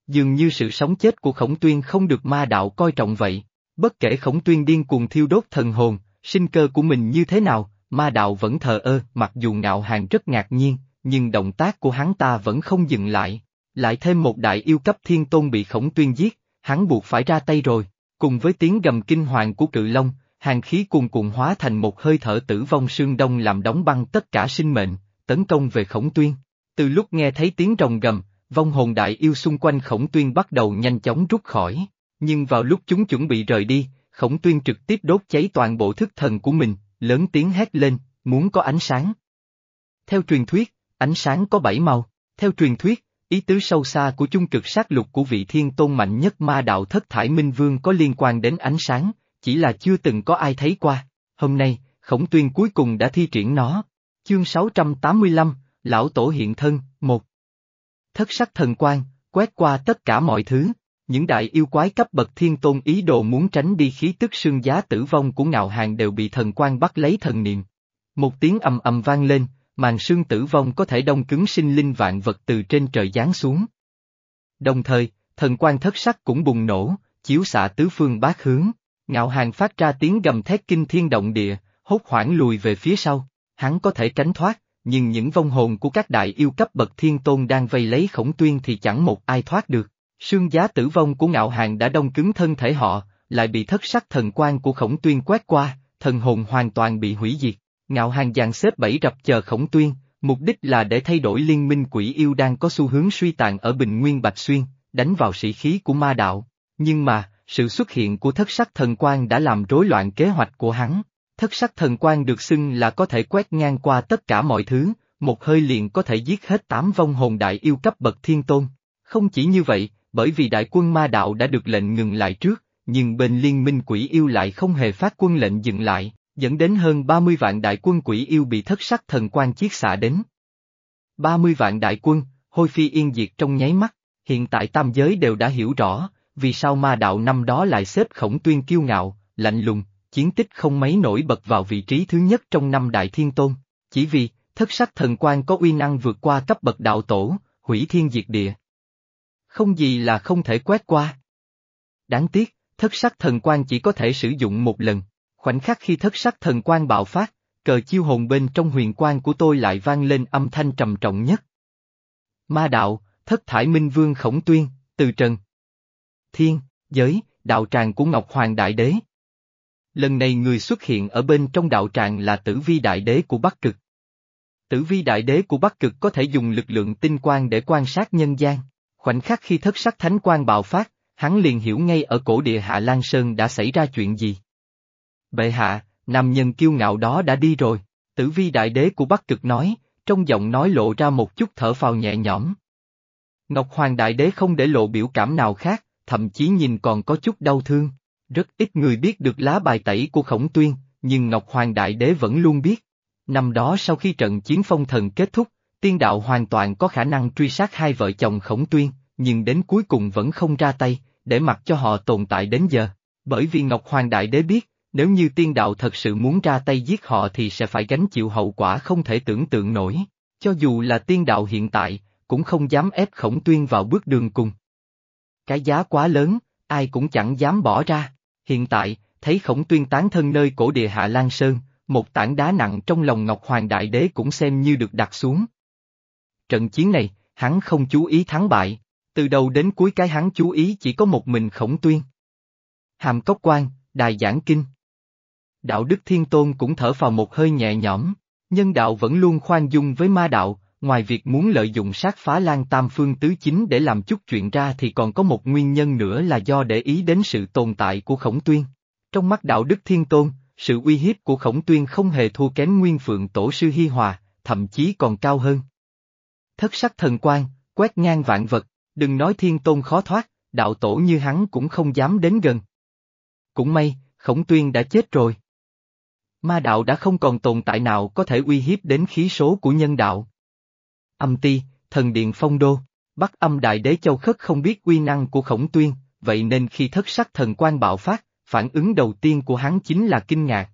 Dường như sự sống chết của khổng tuyên không được ma đạo coi trọng vậy, bất kể khổng tuyên điên cuồng thiêu đốt thần hồn, sinh cơ của mình như thế nào, ma đạo vẫn thờ ơ, mặc dù ngạo hàng rất ngạc nhiên, nhưng động tác của hắn ta vẫn không dừng lại. Lại thêm một đại yêu cấp thiên tôn bị khổng tuyên giết, hắn buộc phải ra tay rồi, cùng với tiếng gầm kinh hoàng của cự long, hàng khí cuồn cuộn hóa thành một hơi thở tử vong sương đông làm đóng băng tất cả sinh mệnh, tấn công về khổng tuyên. Từ lúc nghe thấy tiếng rồng gầm, vong hồn đại yêu xung quanh khổng tuyên bắt đầu nhanh chóng rút khỏi, nhưng vào lúc chúng chuẩn bị rời đi, khổng tuyên trực tiếp đốt cháy toàn bộ thức thần của mình, lớn tiếng hét lên, muốn có ánh sáng. Theo truyền thuyết, ánh sáng có bảy màu, theo truyền thuyết, ý tứ sâu xa của chung cực sát lục của vị thiên tôn mạnh nhất ma đạo thất thải minh vương có liên quan đến ánh sáng, chỉ là chưa từng có ai thấy qua. Hôm nay, khổng tuyên cuối cùng đã thi triển nó. Chương 685, Lão Tổ Hiện Thân, một Thất sắc thần quan quét qua tất cả mọi thứ, những đại yêu quái cấp bậc thiên tôn ý đồ muốn tránh đi khí tức sương giá tử vong của ngạo hàng đều bị thần quan bắt lấy thần niệm. Một tiếng ầm ầm vang lên, màn sương tử vong có thể đông cứng sinh linh vạn vật từ trên trời giáng xuống. Đồng thời, thần quan thất sắc cũng bùng nổ, chiếu xạ tứ phương bát hướng, ngạo hàng phát ra tiếng gầm thét kinh thiên động địa, hốt hoảng lùi về phía sau, hắn có thể tránh thoát, nhưng những vong hồn của các đại yêu cấp bậc thiên tôn đang vây lấy khổng tuyên thì chẳng một ai thoát được. Sương giá tử vong của ngạo hàng đã đông cứng thân thể họ, lại bị thất sắc thần quan của khổng tuyên quét qua, thần hồn hoàn toàn bị hủy diệt. Ngạo hàng dàn xếp bẫy rập chờ khổng tuyên, mục đích là để thay đổi liên minh quỷ yêu đang có xu hướng suy tàn ở Bình Nguyên Bạch Xuyên, đánh vào sĩ khí của ma đạo. Nhưng mà, sự xuất hiện của thất sắc thần quan đã làm rối loạn kế hoạch của hắn. Thất sắc thần quan được xưng là có thể quét ngang qua tất cả mọi thứ, một hơi liền có thể giết hết tám vong hồn đại yêu cấp bậc thiên tôn. Không chỉ như vậy, bởi vì đại quân ma đạo đã được lệnh ngừng lại trước, nhưng bên liên minh quỷ yêu lại không hề phát quân lệnh dừng lại, dẫn đến hơn 30 vạn đại quân quỷ yêu bị thất sắc thần quan chiết xạ đến. 30 vạn đại quân, hôi phi yên diệt trong nháy mắt, hiện tại tam giới đều đã hiểu rõ, vì sao ma đạo năm đó lại xếp khổng tuyên kiêu ngạo, lạnh lùng, chiến tích không mấy nổi bật vào vị trí thứ nhất trong năm đại thiên tôn, chỉ vì, thất sắc thần quan có uy năng vượt qua cấp bậc đạo tổ, hủy thiên diệt địa. Không gì là không thể quét qua. Đáng tiếc, thất sắc thần quan chỉ có thể sử dụng một lần, khoảnh khắc khi thất sắc thần quan bạo phát, cờ chiêu hồn bên trong huyền quan của tôi lại vang lên âm thanh trầm trọng nhất. Ma đạo, thất thải minh vương khổng tuyên, từ trần. Thiên, giới, đạo tràng của Ngọc Hoàng Đại Đế. Lần này người xuất hiện ở bên trong đạo tràng là tử vi đại đế của Bắc Cực. Tử vi đại đế của Bắc Cực có thể dùng lực lượng tinh quang để quan sát nhân gian. Khoảnh khắc khi thất sắc thánh quang bạo phát, hắn liền hiểu ngay ở cổ địa Hạ Lan Sơn đã xảy ra chuyện gì. Bệ hạ, nam nhân kiêu ngạo đó đã đi rồi, tử vi đại đế của Bắc Cực nói, trong giọng nói lộ ra một chút thở phào nhẹ nhõm. Ngọc Hoàng đại đế không để lộ biểu cảm nào khác, thậm chí nhìn còn có chút đau thương. Rất ít người biết được lá bài tẩy của khổng tuyên, nhưng Ngọc Hoàng đại đế vẫn luôn biết. Năm đó sau khi trận chiến phong thần kết thúc, tiên đạo hoàn toàn có khả năng truy sát hai vợ chồng khổng tuyên, nhưng đến cuối cùng vẫn không ra tay, để mặc cho họ tồn tại đến giờ. Bởi vì Ngọc Hoàng Đại Đế biết, nếu như tiên đạo thật sự muốn ra tay giết họ thì sẽ phải gánh chịu hậu quả không thể tưởng tượng nổi. Cho dù là tiên đạo hiện tại, cũng không dám ép khổng tuyên vào bước đường cùng. Cái giá quá lớn, ai cũng chẳng dám bỏ ra. Hiện tại, thấy khổng tuyên tán thân nơi cổ địa Hạ Lan Sơn, một tảng đá nặng trong lòng Ngọc Hoàng Đại Đế cũng xem như được đặt xuống. Trận chiến này, hắn không chú ý thắng bại, từ đầu đến cuối cái hắn chú ý chỉ có một mình khổng tuyên. Hàm Cốc Quan, Đài Giảng Kinh. Đạo Đức Thiên Tôn cũng thở vào một hơi nhẹ nhõm, nhân đạo vẫn luôn khoan dung với ma đạo, ngoài việc muốn lợi dụng sát phá lan tam phương tứ chính để làm chút chuyện ra thì còn có một nguyên nhân nữa là do để ý đến sự tồn tại của khổng tuyên. Trong mắt đạo Đức Thiên Tôn, sự uy hiếp của khổng tuyên không hề thua kém nguyên phượng tổ sư Hi Hòa, thậm chí còn cao hơn. Thất sắc thần quan, quét ngang vạn vật, đừng nói thiên tôn khó thoát, đạo tổ như hắn cũng không dám đến gần. Cũng may, khổng tuyên đã chết rồi. Ma đạo đã không còn tồn tại nào có thể uy hiếp đến khí số của nhân đạo. Âm ti, thần điện phong đô, Bắc âm đại đế châu khất không biết uy năng của khổng tuyên, vậy nên khi thất sắc thần quan bạo phát, phản ứng đầu tiên của hắn chính là kinh ngạc.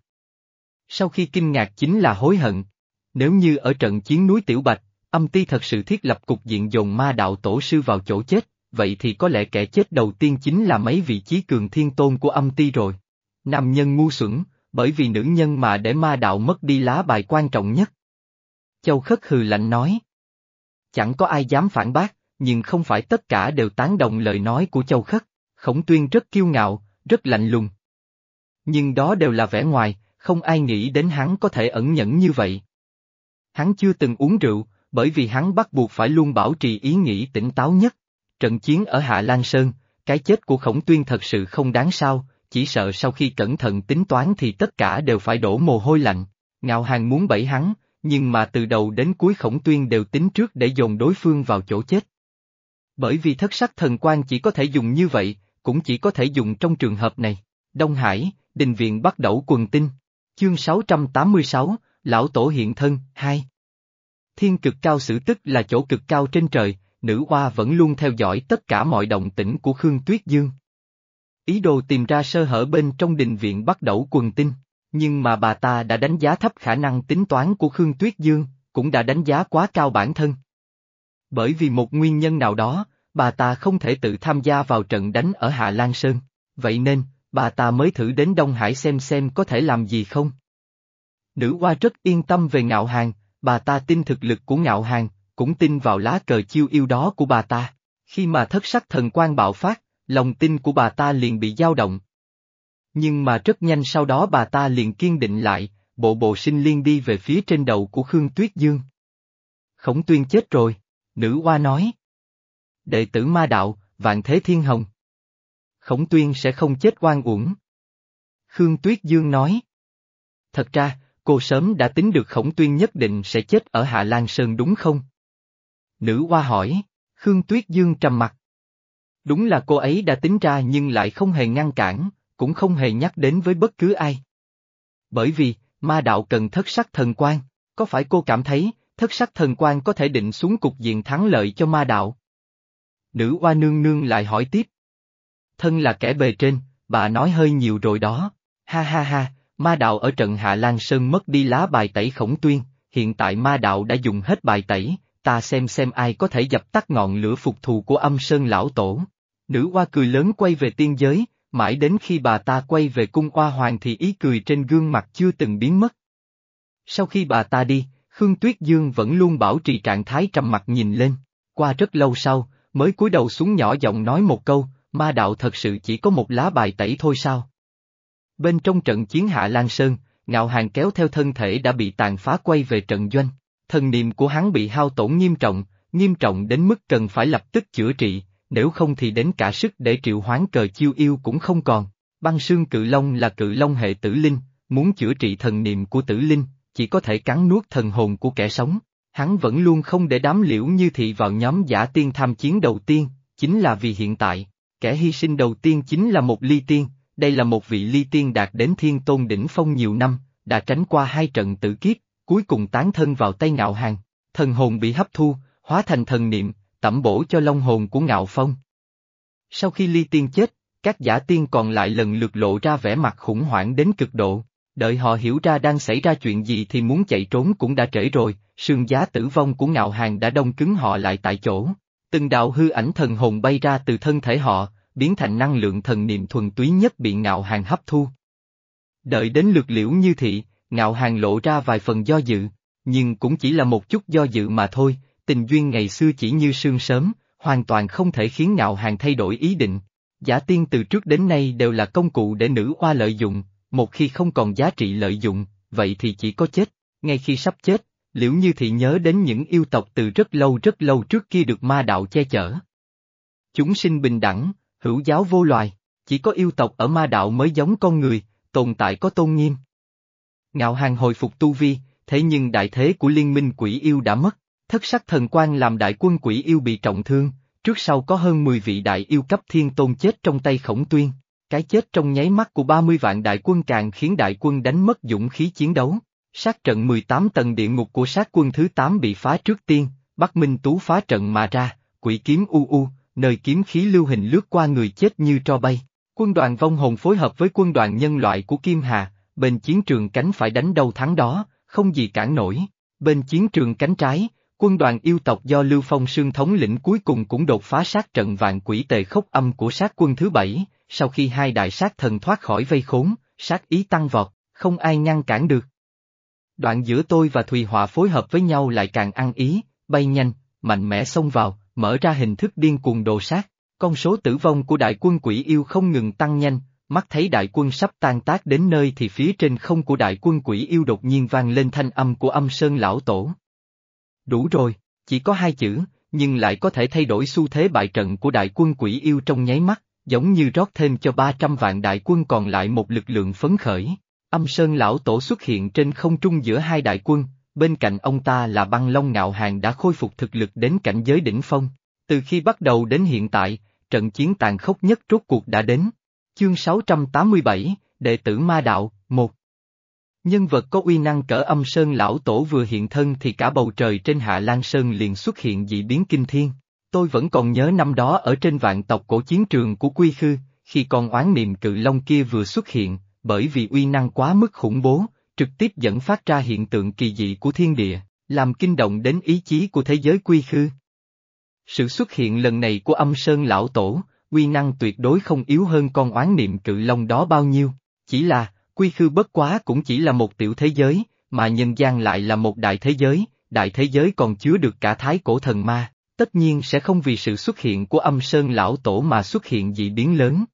Sau khi kinh ngạc chính là hối hận. Nếu như ở trận chiến núi Tiểu Bạch, âm ti thật sự thiết lập cục diện dồn ma đạo tổ sư vào chỗ chết, vậy thì có lẽ kẻ chết đầu tiên chính là mấy vị trí cường thiên tôn của âm ti rồi. Nam nhân ngu xuẩn, bởi vì nữ nhân mà để ma đạo mất đi lá bài quan trọng nhất. Châu Khất hừ lạnh nói. Chẳng có ai dám phản bác, nhưng không phải tất cả đều tán đồng lời nói của Châu Khất. Khổng tuyên rất kiêu ngạo, rất lạnh lùng. Nhưng đó đều là vẻ ngoài, không ai nghĩ đến hắn có thể ẩn nhẫn như vậy. Hắn chưa từng uống rượu, bởi vì hắn bắt buộc phải luôn bảo trì ý nghĩ tỉnh táo nhất. Trận chiến ở Hạ Lan Sơn, cái chết của khổng tuyên thật sự không đáng sao, chỉ sợ sau khi cẩn thận tính toán thì tất cả đều phải đổ mồ hôi lạnh. Ngạo hàng muốn bẫy hắn, nhưng mà từ đầu đến cuối khổng tuyên đều tính trước để dồn đối phương vào chỗ chết. Bởi vì thất sắc thần quan chỉ có thể dùng như vậy, cũng chỉ có thể dùng trong trường hợp này. Đông Hải, Đình Viện bắt đầu quần tinh. Chương 686, Lão Tổ Hiện Thân, 2 Thiên cực cao sử tức là chỗ cực cao trên trời, nữ hoa vẫn luôn theo dõi tất cả mọi động tĩnh của Khương Tuyết Dương. Ý đồ tìm ra sơ hở bên trong đình viện bắt đầu quần tinh, nhưng mà bà ta đã đánh giá thấp khả năng tính toán của Khương Tuyết Dương, cũng đã đánh giá quá cao bản thân. Bởi vì một nguyên nhân nào đó, bà ta không thể tự tham gia vào trận đánh ở Hạ Lan Sơn, vậy nên, bà ta mới thử đến Đông Hải xem xem có thể làm gì không. Nữ hoa rất yên tâm về ngạo hàng, bà ta tin thực lực của ngạo hàng, cũng tin vào lá cờ chiêu yêu đó của bà ta. Khi mà thất sắc thần quan bạo phát, lòng tin của bà ta liền bị dao động. Nhưng mà rất nhanh sau đó bà ta liền kiên định lại, bộ bộ sinh liên đi về phía trên đầu của Khương Tuyết Dương. Khổng tuyên chết rồi, nữ hoa nói. Đệ tử ma đạo, vạn thế thiên hồng. Khổng tuyên sẽ không chết oan uổng. Khương Tuyết Dương nói. Thật ra, cô sớm đã tính được khổng tuyên nhất định sẽ chết ở Hạ Lan Sơn đúng không? Nữ hoa hỏi, Khương Tuyết Dương trầm mặt. Đúng là cô ấy đã tính ra nhưng lại không hề ngăn cản, cũng không hề nhắc đến với bất cứ ai. Bởi vì, ma đạo cần thất sắc thần quan, có phải cô cảm thấy, thất sắc thần quan có thể định xuống cục diện thắng lợi cho ma đạo? Nữ hoa nương nương lại hỏi tiếp. Thân là kẻ bề trên, bà nói hơi nhiều rồi đó, ha ha ha, ma đạo ở trận Hạ Lan Sơn mất đi lá bài tẩy khổng tuyên, hiện tại ma đạo đã dùng hết bài tẩy, ta xem xem ai có thể dập tắt ngọn lửa phục thù của âm Sơn lão tổ. Nữ hoa cười lớn quay về tiên giới, mãi đến khi bà ta quay về cung hoa hoàng thì ý cười trên gương mặt chưa từng biến mất. Sau khi bà ta đi, Khương Tuyết Dương vẫn luôn bảo trì trạng thái trầm mặt nhìn lên, qua rất lâu sau, mới cúi đầu xuống nhỏ giọng nói một câu, ma đạo thật sự chỉ có một lá bài tẩy thôi sao? Bên trong trận chiến Hạ Lan Sơn, ngạo hàng kéo theo thân thể đã bị tàn phá quay về trận doanh, thần niệm của hắn bị hao tổn nghiêm trọng, nghiêm trọng đến mức cần phải lập tức chữa trị, nếu không thì đến cả sức để triệu hoán cờ chiêu yêu cũng không còn. Băng sương cự long là cự long hệ tử linh, muốn chữa trị thần niệm của tử linh, chỉ có thể cắn nuốt thần hồn của kẻ sống. Hắn vẫn luôn không để đám liễu như thị vào nhóm giả tiên tham chiến đầu tiên, chính là vì hiện tại, kẻ hy sinh đầu tiên chính là một ly tiên, đây là một vị ly tiên đạt đến thiên tôn đỉnh phong nhiều năm, đã tránh qua hai trận tử kiếp, cuối cùng tán thân vào tay ngạo hàng, thần hồn bị hấp thu, hóa thành thần niệm, tẩm bổ cho long hồn của ngạo phong. Sau khi ly tiên chết, các giả tiên còn lại lần lượt lộ ra vẻ mặt khủng hoảng đến cực độ, đợi họ hiểu ra đang xảy ra chuyện gì thì muốn chạy trốn cũng đã trễ rồi, sương giá tử vong của ngạo hàng đã đông cứng họ lại tại chỗ. Từng đạo hư ảnh thần hồn bay ra từ thân thể họ, biến thành năng lượng thần niệm thuần túy nhất bị ngạo hàng hấp thu. Đợi đến lượt liễu như thị, ngạo hàng lộ ra vài phần do dự, nhưng cũng chỉ là một chút do dự mà thôi, tình duyên ngày xưa chỉ như sương sớm, hoàn toàn không thể khiến ngạo hàng thay đổi ý định. Giả tiên từ trước đến nay đều là công cụ để nữ oa lợi dụng, một khi không còn giá trị lợi dụng, vậy thì chỉ có chết. Ngay khi sắp chết, liễu như thị nhớ đến những yêu tộc từ rất lâu rất lâu trước kia được ma đạo che chở. Chúng sinh bình đẳng, hữu giáo vô loài, chỉ có yêu tộc ở ma đạo mới giống con người, tồn tại có tôn nghiêm. Ngạo hàng hồi phục tu vi, thế nhưng đại thế của liên minh quỷ yêu đã mất, thất sắc thần quan làm đại quân quỷ yêu bị trọng thương, trước sau có hơn 10 vị đại yêu cấp thiên tôn chết trong tay khổng tuyên. Cái chết trong nháy mắt của 30 vạn đại quân càng khiến đại quân đánh mất dũng khí chiến đấu. Sát trận 18 tầng địa ngục của sát quân thứ 8 bị phá trước tiên, Bắc Minh Tú phá trận mà ra, quỷ kiếm u u, nơi kiếm khí lưu hình lướt qua người chết như tro bay. Quân đoàn vong hồn phối hợp với quân đoàn nhân loại của Kim Hà, bên chiến trường cánh phải đánh đâu thắng đó, không gì cản nổi. Bên chiến trường cánh trái, quân đoàn yêu tộc do Lưu Phong Sương thống lĩnh cuối cùng cũng đột phá sát trận vạn quỷ tề khốc âm của sát quân thứ bảy, sau khi hai đại sát thần thoát khỏi vây khốn, sát ý tăng vọt, không ai ngăn cản được. Đoạn giữa tôi và Thùy Họa phối hợp với nhau lại càng ăn ý, bay nhanh, mạnh mẽ xông vào, mở ra hình thức điên cuồng đồ sát. Con số tử vong của đại quân quỷ yêu không ngừng tăng nhanh, mắt thấy đại quân sắp tan tác đến nơi thì phía trên không của đại quân quỷ yêu đột nhiên vang lên thanh âm của âm sơn lão tổ. Đủ rồi, chỉ có hai chữ, nhưng lại có thể thay đổi xu thế bại trận của đại quân quỷ yêu trong nháy mắt, giống như rót thêm cho 300 vạn đại quân còn lại một lực lượng phấn khởi. Âm Sơn Lão Tổ xuất hiện trên không trung giữa hai đại quân, bên cạnh ông ta là băng long ngạo hàng đã khôi phục thực lực đến cảnh giới đỉnh phong. Từ khi bắt đầu đến hiện tại, trận chiến tàn khốc nhất rốt cuộc đã đến. Chương 687, Đệ tử Ma Đạo, 1 Nhân vật có uy năng cỡ âm sơn lão tổ vừa hiện thân thì cả bầu trời trên hạ lan sơn liền xuất hiện dị biến kinh thiên. Tôi vẫn còn nhớ năm đó ở trên vạn tộc cổ chiến trường của Quy Khư, khi con oán niệm cự long kia vừa xuất hiện, bởi vì uy năng quá mức khủng bố, trực tiếp dẫn phát ra hiện tượng kỳ dị của thiên địa, làm kinh động đến ý chí của thế giới Quy Khư. Sự xuất hiện lần này của âm sơn lão tổ, uy năng tuyệt đối không yếu hơn con oán niệm cự long đó bao nhiêu, chỉ là, quy khư bất quá cũng chỉ là một tiểu thế giới, mà nhân gian lại là một đại thế giới, đại thế giới còn chứa được cả thái cổ thần ma, tất nhiên sẽ không vì sự xuất hiện của âm sơn lão tổ mà xuất hiện dị biến lớn.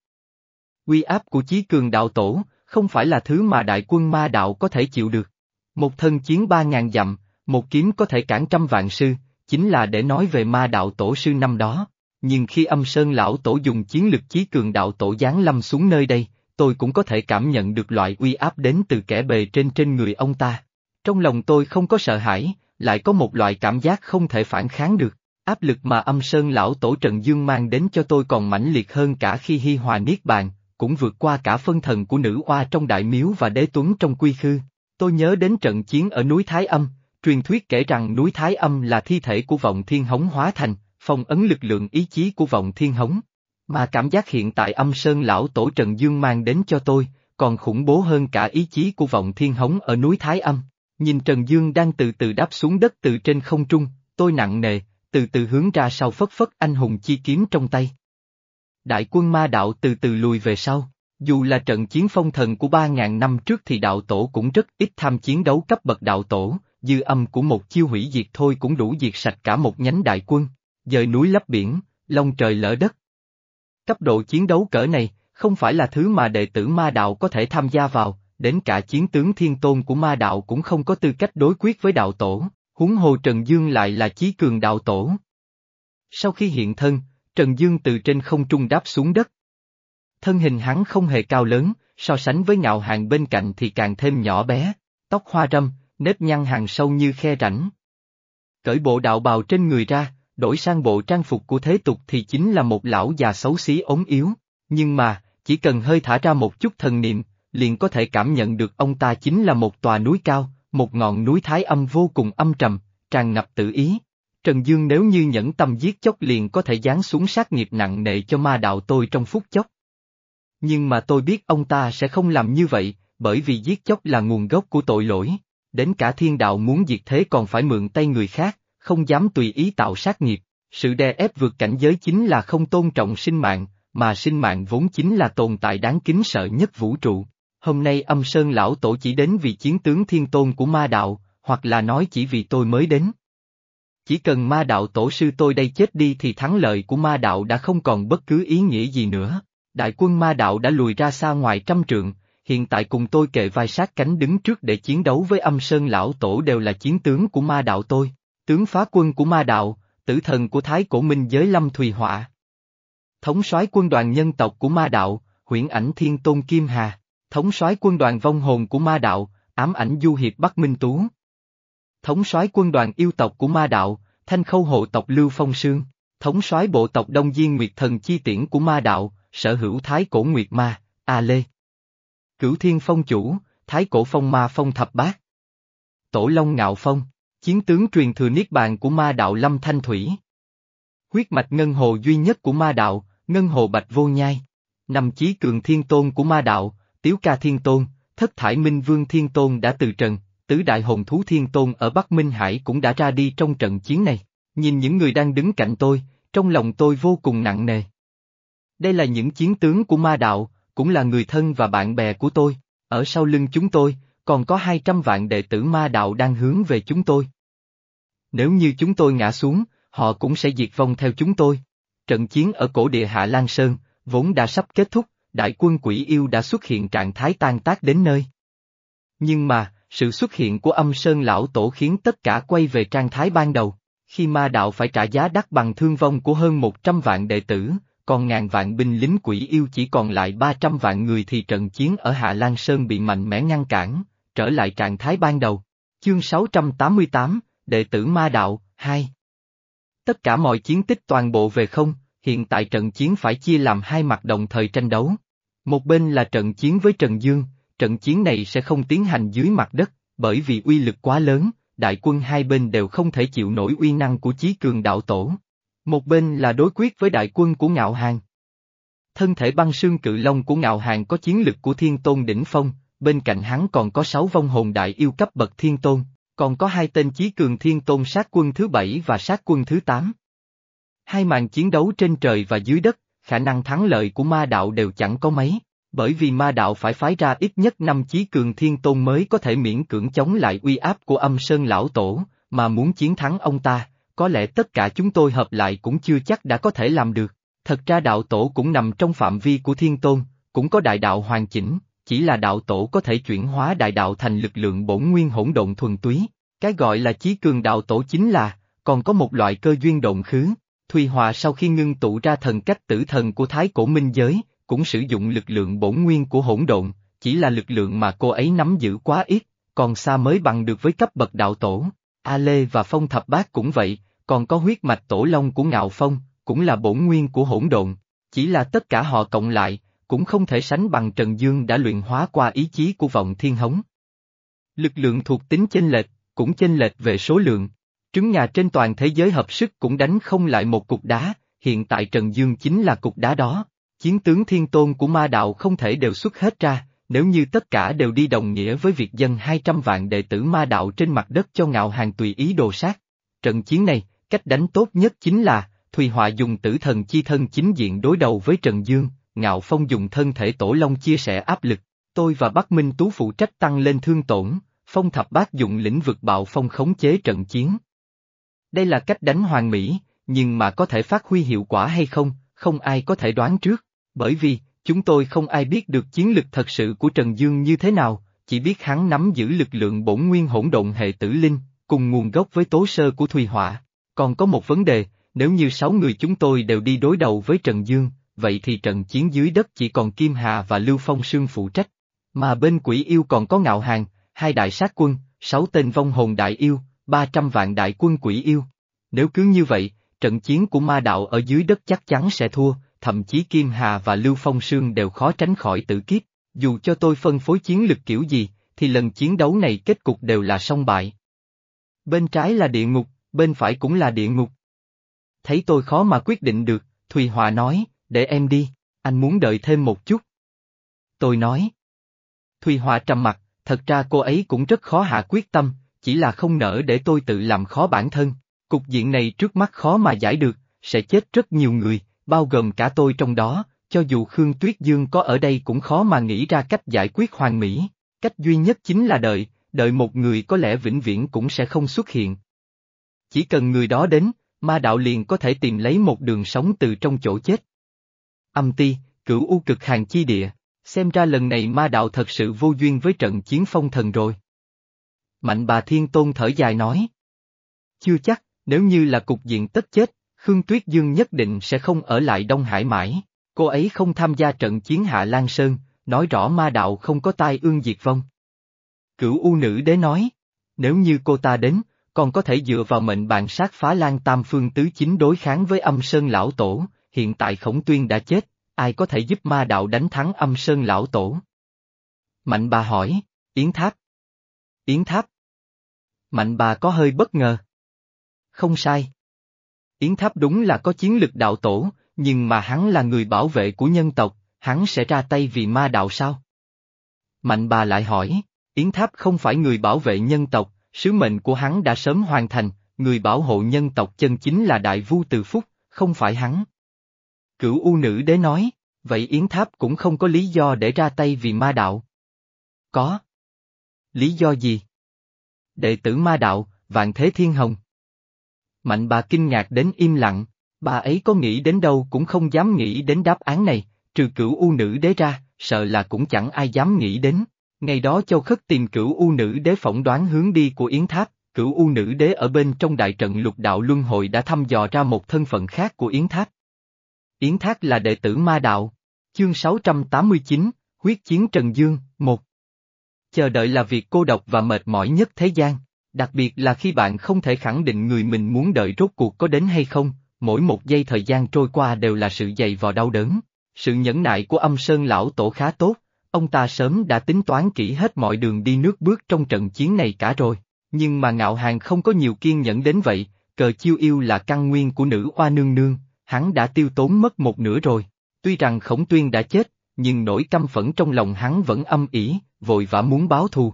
Quy áp của chí cường đạo tổ, không phải là thứ mà đại quân ma đạo có thể chịu được. Một thân chiến ba ngàn dặm, một kiếm có thể cản trăm vạn sư, chính là để nói về ma đạo tổ sư năm đó. Nhưng khi âm sơn lão tổ dùng chiến lực chí cường đạo tổ giáng lâm xuống nơi đây, tôi cũng có thể cảm nhận được loại uy áp đến từ kẻ bề trên trên người ông ta. Trong lòng tôi không có sợ hãi, lại có một loại cảm giác không thể phản kháng được. Áp lực mà âm sơn lão tổ Trần Dương mang đến cho tôi còn mãnh liệt hơn cả khi hi hòa niết bàn, cũng vượt qua cả phân thần của nữ oa trong đại miếu và đế tuấn trong quy khư. Tôi nhớ đến trận chiến ở núi Thái Âm, truyền thuyết kể rằng núi Thái Âm là thi thể của vọng thiên hống hóa thành, phong ấn lực lượng ý chí của vọng thiên hống. Mà cảm giác hiện tại âm sơn lão tổ Trần Dương mang đến cho tôi, còn khủng bố hơn cả ý chí của vọng thiên hống ở núi Thái Âm. Nhìn Trần Dương đang từ từ đáp xuống đất từ trên không trung, tôi nặng nề, từ từ hướng ra sau phất phất anh hùng chi kiếm trong tay. Đại quân ma đạo từ từ lùi về sau, dù là trận chiến phong thần của ba ngàn năm trước thì đạo tổ cũng rất ít tham chiến đấu cấp bậc đạo tổ, dư âm của một chiêu hủy diệt thôi cũng đủ diệt sạch cả một nhánh đại quân, dời núi lấp biển, long trời lỡ đất. Cấp độ chiến đấu cỡ này, không phải là thứ mà đệ tử ma đạo có thể tham gia vào, đến cả chiến tướng thiên tôn của ma đạo cũng không có tư cách đối quyết với đạo tổ, huống hồ Trần Dương lại là chí cường đạo tổ. Sau khi hiện thân, Trần Dương từ trên không trung đáp xuống đất. Thân hình hắn không hề cao lớn, so sánh với ngạo hàng bên cạnh thì càng thêm nhỏ bé, tóc hoa râm, nếp nhăn hàng sâu như khe rãnh. Cởi bộ đạo bào trên người ra, đổi sang bộ trang phục của thế tục thì chính là một lão già xấu xí ốm yếu, nhưng mà, chỉ cần hơi thả ra một chút thần niệm, liền có thể cảm nhận được ông ta chính là một tòa núi cao, một ngọn núi thái âm vô cùng âm trầm, tràn ngập tự ý. Trần Dương nếu như nhẫn tâm giết chóc liền có thể giáng xuống sát nghiệp nặng nề cho ma đạo tôi trong phút chốc. Nhưng mà tôi biết ông ta sẽ không làm như vậy, bởi vì giết chóc là nguồn gốc của tội lỗi, đến cả thiên đạo muốn diệt thế còn phải mượn tay người khác, không dám tùy ý tạo sát nghiệp. Sự đè ép vượt cảnh giới chính là không tôn trọng sinh mạng, mà sinh mạng vốn chính là tồn tại đáng kính sợ nhất vũ trụ. Hôm nay âm sơn lão tổ chỉ đến vì chiến tướng thiên tôn của ma đạo, hoặc là nói chỉ vì tôi mới đến. Chỉ cần ma đạo tổ sư tôi đây chết đi thì thắng lợi của ma đạo đã không còn bất cứ ý nghĩa gì nữa. Đại quân ma đạo đã lùi ra xa ngoài trăm trượng, hiện tại cùng tôi kề vai sát cánh đứng trước để chiến đấu với âm sơn lão tổ đều là chiến tướng của ma đạo tôi, tướng phá quân của ma đạo, tử thần của thái cổ minh giới lâm thùy họa. Thống soái quân đoàn nhân tộc của ma đạo, huyễn ảnh thiên tôn Kim Hà, thống soái quân đoàn vong hồn của ma đạo, ám ảnh du hiệp Bắc Minh Tú. Thống soái quân đoàn yêu tộc của ma đạo, thanh khâu hộ tộc Lưu Phong Sương, thống soái bộ tộc Đông Diên Nguyệt Thần Chi Tiễn của ma đạo, sở hữu Thái Cổ Nguyệt Ma, A Lê. Cửu Thiên Phong Chủ, Thái Cổ Phong Ma Phong Thập Bát. Tổ Long Ngạo Phong, chiến tướng truyền thừa Niết Bàn của ma đạo Lâm Thanh Thủy. Huyết mạch ngân hồ duy nhất của ma đạo, ngân hồ bạch vô nhai. Nằm chí cường thiên tôn của ma đạo, tiếu ca thiên tôn, thất thải minh vương thiên tôn đã từ trần, tứ đại hồn thú thiên tôn ở Bắc Minh Hải cũng đã ra đi trong trận chiến này. Nhìn những người đang đứng cạnh tôi, trong lòng tôi vô cùng nặng nề. Đây là những chiến tướng của ma đạo, cũng là người thân và bạn bè của tôi, ở sau lưng chúng tôi, còn có 200 vạn đệ tử ma đạo đang hướng về chúng tôi. Nếu như chúng tôi ngã xuống, họ cũng sẽ diệt vong theo chúng tôi. Trận chiến ở cổ địa Hạ Lan Sơn, vốn đã sắp kết thúc, đại quân quỷ yêu đã xuất hiện trạng thái tan tác đến nơi. Nhưng mà, sự xuất hiện của âm sơn lão tổ khiến tất cả quay về trạng thái ban đầu, khi ma đạo phải trả giá đắt bằng thương vong của hơn 100 vạn đệ tử, còn ngàn vạn binh lính quỷ yêu chỉ còn lại 300 vạn người thì trận chiến ở Hạ Lan Sơn bị mạnh mẽ ngăn cản, trở lại trạng thái ban đầu. Chương 688, Đệ tử Ma Đạo, 2 Tất cả mọi chiến tích toàn bộ về không, hiện tại trận chiến phải chia làm hai mặt đồng thời tranh đấu. Một bên là trận chiến với Trần Dương, trận chiến này sẽ không tiến hành dưới mặt đất, bởi vì uy lực quá lớn, đại quân hai bên đều không thể chịu nổi uy năng của chí cường đạo tổ. Một bên là đối quyết với đại quân của Ngạo Hàng. Thân thể băng sương cự long của Ngạo Hàng có chiến lực của Thiên Tôn Đỉnh Phong, bên cạnh hắn còn có sáu vong hồn đại yêu cấp bậc Thiên Tôn, còn có hai tên chí cường Thiên Tôn sát quân thứ bảy và sát quân thứ tám. Hai màn chiến đấu trên trời và dưới đất, khả năng thắng lợi của ma đạo đều chẳng có mấy, bởi vì ma đạo phải phái ra ít nhất năm chí cường thiên tôn mới có thể miễn cưỡng chống lại uy áp của âm sơn lão tổ, mà muốn chiến thắng ông ta, có lẽ tất cả chúng tôi hợp lại cũng chưa chắc đã có thể làm được. Thật ra đạo tổ cũng nằm trong phạm vi của thiên tôn, cũng có đại đạo hoàn chỉnh, chỉ là đạo tổ có thể chuyển hóa đại đạo thành lực lượng bổn nguyên hỗn độn thuần túy. Cái gọi là chí cường đạo tổ chính là, còn có một loại cơ duyên độn khứ. Thùy Hòa sau khi ngưng tụ ra thần cách tử thần của Thái Cổ Minh Giới, cũng sử dụng lực lượng bổn nguyên của hỗn độn, chỉ là lực lượng mà cô ấy nắm giữ quá ít, còn xa mới bằng được với cấp bậc đạo tổ. A Lê và Phong Thập Bát cũng vậy, còn có huyết mạch tổ long của Ngạo Phong, cũng là bổn nguyên của hỗn độn, chỉ là tất cả họ cộng lại, cũng không thể sánh bằng Trần Dương đã luyện hóa qua ý chí của vọng thiên hống. Lực lượng thuộc tính chênh lệch, cũng chênh lệch về số lượng. Trứng nhà trên toàn thế giới hợp sức cũng đánh không lại một cục đá, hiện tại Trần Dương chính là cục đá đó. Chiến tướng thiên tôn của ma đạo không thể đều xuất hết ra, nếu như tất cả đều đi đồng nghĩa với việc dân 200 vạn đệ tử ma đạo trên mặt đất cho ngạo hàng tùy ý đồ sát. Trận chiến này, cách đánh tốt nhất chính là, Thùy Họa dùng tử thần chi thân chính diện đối đầu với Trần Dương, Ngạo Phong dùng thân thể tổ long chia sẻ áp lực, tôi và Bắc Minh Tú phụ trách tăng lên thương tổn, Phong Thập Bát dùng lĩnh vực bạo phong khống chế trận chiến. Đây là cách đánh hoàn mỹ, nhưng mà có thể phát huy hiệu quả hay không, không ai có thể đoán trước, bởi vì, chúng tôi không ai biết được chiến lực thật sự của Trần Dương như thế nào, chỉ biết hắn nắm giữ lực lượng bổn nguyên hỗn độn hệ tử linh, cùng nguồn gốc với tố sơ của Thùy Họa. Còn có một vấn đề, nếu như sáu người chúng tôi đều đi đối đầu với Trần Dương, vậy thì trận chiến dưới đất chỉ còn Kim Hà và Lưu Phong Sương phụ trách. Mà bên quỷ yêu còn có ngạo hàng, hai đại sát quân, sáu tên vong hồn đại yêu, ba trăm vạn đại quân quỷ yêu. Nếu cứ như vậy, trận chiến của ma đạo ở dưới đất chắc chắn sẽ thua, thậm chí Kim Hà và Lưu Phong Sương đều khó tránh khỏi tử kiếp. Dù cho tôi phân phối chiến lực kiểu gì, thì lần chiến đấu này kết cục đều là song bại. Bên trái là địa ngục, bên phải cũng là địa ngục. Thấy tôi khó mà quyết định được, Thùy Hòa nói, để em đi, anh muốn đợi thêm một chút. Tôi nói. Thùy Hòa trầm mặt, thật ra cô ấy cũng rất khó hạ quyết tâm, chỉ là không nỡ để tôi tự làm khó bản thân. Cục diện này trước mắt khó mà giải được, sẽ chết rất nhiều người, bao gồm cả tôi trong đó, cho dù Khương Tuyết Dương có ở đây cũng khó mà nghĩ ra cách giải quyết hoàn mỹ. Cách duy nhất chính là đợi, đợi một người có lẽ vĩnh viễn cũng sẽ không xuất hiện. Chỉ cần người đó đến, ma đạo liền có thể tìm lấy một đường sống từ trong chỗ chết. Âm ti, cửu u cực hàng chi địa, xem ra lần này ma đạo thật sự vô duyên với trận chiến phong thần rồi. Mạnh bà Thiên Tôn thở dài nói. Chưa chắc, nếu như là cục diện tất chết, Khương Tuyết Dương nhất định sẽ không ở lại Đông Hải mãi. Cô ấy không tham gia trận chiến Hạ Lan Sơn, nói rõ ma đạo không có tai ương diệt vong. Cửu U nữ đế nói, nếu như cô ta đến, còn có thể dựa vào mệnh bản sát phá lan tam phương tứ chính đối kháng với âm sơn lão tổ, hiện tại khổng tuyên đã chết, ai có thể giúp ma đạo đánh thắng âm sơn lão tổ? Mạnh bà hỏi, Yến Tháp. Yến Tháp. Mạnh bà có hơi bất ngờ. Không sai. Yến Tháp đúng là có chiến lực đạo tổ, nhưng mà hắn là người bảo vệ của nhân tộc, hắn sẽ ra tay vì ma đạo sao? Mạnh bà lại hỏi, Yến Tháp không phải người bảo vệ nhân tộc, sứ mệnh của hắn đã sớm hoàn thành, người bảo hộ nhân tộc chân chính là Đại Vu Từ Phúc, không phải hắn. Cửu U Nữ Đế nói, vậy Yến Tháp cũng không có lý do để ra tay vì ma đạo. Có. Lý do gì? Đệ tử ma đạo, Vạn Thế Thiên Hồng. Mạnh bà kinh ngạc đến im lặng, bà ấy có nghĩ đến đâu cũng không dám nghĩ đến đáp án này, trừ cửu U Nữ Đế ra, sợ là cũng chẳng ai dám nghĩ đến. Ngày đó Châu Khất tìm cửu U Nữ Đế phỏng đoán hướng đi của Yến Tháp, cửu U Nữ Đế ở bên trong đại trận lục đạo luân hội đã thăm dò ra một thân phận khác của Yến Tháp. Yến Thác là đệ tử ma đạo. Chương 689, Huyết chiến Trần Dương, 1 Chờ đợi là việc cô độc và mệt mỏi nhất thế gian, đặc biệt là khi bạn không thể khẳng định người mình muốn đợi rốt cuộc có đến hay không, mỗi một giây thời gian trôi qua đều là sự dày vò đau đớn. Sự nhẫn nại của âm sơn lão tổ khá tốt, ông ta sớm đã tính toán kỹ hết mọi đường đi nước bước trong trận chiến này cả rồi. Nhưng mà ngạo hàng không có nhiều kiên nhẫn đến vậy, cờ chiêu yêu là căn nguyên của nữ oa nương nương, hắn đã tiêu tốn mất một nửa rồi. Tuy rằng khổng tuyên đã chết, nhưng nỗi căm phẫn trong lòng hắn vẫn âm ỉ, vội vã muốn báo thù.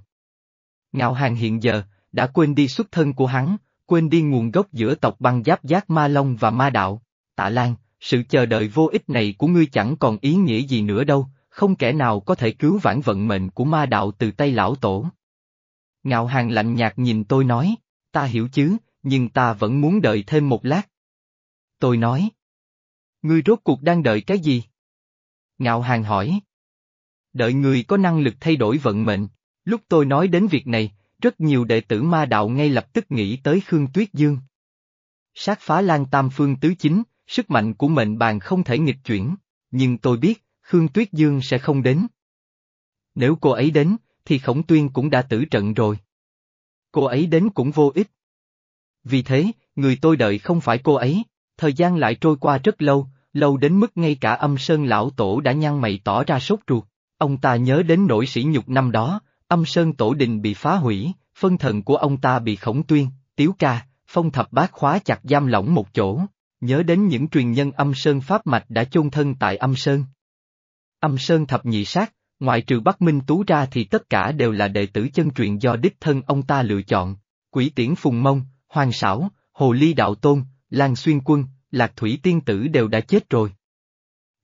Ngạo hàng hiện giờ, đã quên đi xuất thân của hắn, quên đi nguồn gốc giữa tộc băng giáp giác ma long và ma đạo. Tạ Lan, sự chờ đợi vô ích này của ngươi chẳng còn ý nghĩa gì nữa đâu, không kẻ nào có thể cứu vãn vận mệnh của ma đạo từ tay lão tổ. Ngạo hàng lạnh nhạt nhìn tôi nói, ta hiểu chứ, nhưng ta vẫn muốn đợi thêm một lát. Tôi nói. Ngươi rốt cuộc đang đợi cái gì? Ngạo hàng hỏi. Đợi người có năng lực thay đổi vận mệnh. Lúc tôi nói đến việc này, rất nhiều đệ tử ma đạo ngay lập tức nghĩ tới Khương Tuyết Dương. Sát phá lan tam phương tứ chính, sức mạnh của mệnh bàn không thể nghịch chuyển, nhưng tôi biết, Khương Tuyết Dương sẽ không đến. Nếu cô ấy đến, thì khổng tuyên cũng đã tử trận rồi. Cô ấy đến cũng vô ích. Vì thế, người tôi đợi không phải cô ấy, thời gian lại trôi qua rất lâu, lâu đến mức ngay cả âm sơn lão tổ đã nhăn mày tỏ ra sốt ruột. Ông ta nhớ đến nỗi sỉ nhục năm đó, âm sơn tổ đình bị phá hủy, phân thần của ông ta bị khổng tuyên, tiếu ca, phong thập bát khóa chặt giam lỏng một chỗ, nhớ đến những truyền nhân âm sơn pháp mạch đã chôn thân tại âm sơn. Âm sơn thập nhị sát, ngoại trừ Bắc Minh Tú ra thì tất cả đều là đệ tử chân truyền do đích thân ông ta lựa chọn, quỷ tiễn phùng mông, hoàng xảo, hồ ly đạo tôn, lan xuyên quân, lạc thủy tiên tử đều đã chết rồi.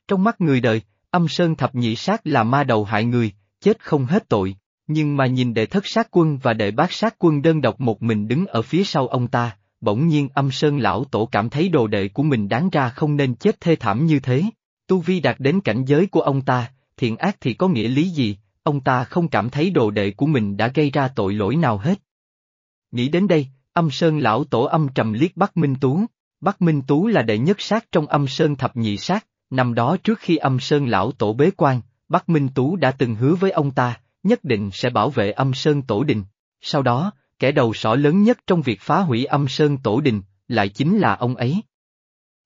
Trong mắt người đời, âm sơn thập nhị sát là ma đầu hại người, chết không hết tội, nhưng mà nhìn đệ thất sát quân và đệ bát sát quân đơn độc một mình đứng ở phía sau ông ta, bỗng nhiên âm sơn lão tổ cảm thấy đồ đệ của mình đáng ra không nên chết thê thảm như thế. Tu Vi đạt đến cảnh giới của ông ta, thiện ác thì có nghĩa lý gì, ông ta không cảm thấy đồ đệ của mình đã gây ra tội lỗi nào hết. Nghĩ đến đây, âm sơn lão tổ âm trầm liếc Bắc Minh Tú. Bắc Minh Tú là đệ nhất sát trong âm sơn thập nhị sát, năm đó trước khi âm sơn lão tổ bế quan, Bắc Minh Tú đã từng hứa với ông ta, nhất định sẽ bảo vệ âm sơn tổ đình. Sau đó, kẻ đầu sỏ lớn nhất trong việc phá hủy âm sơn tổ đình, lại chính là ông ấy.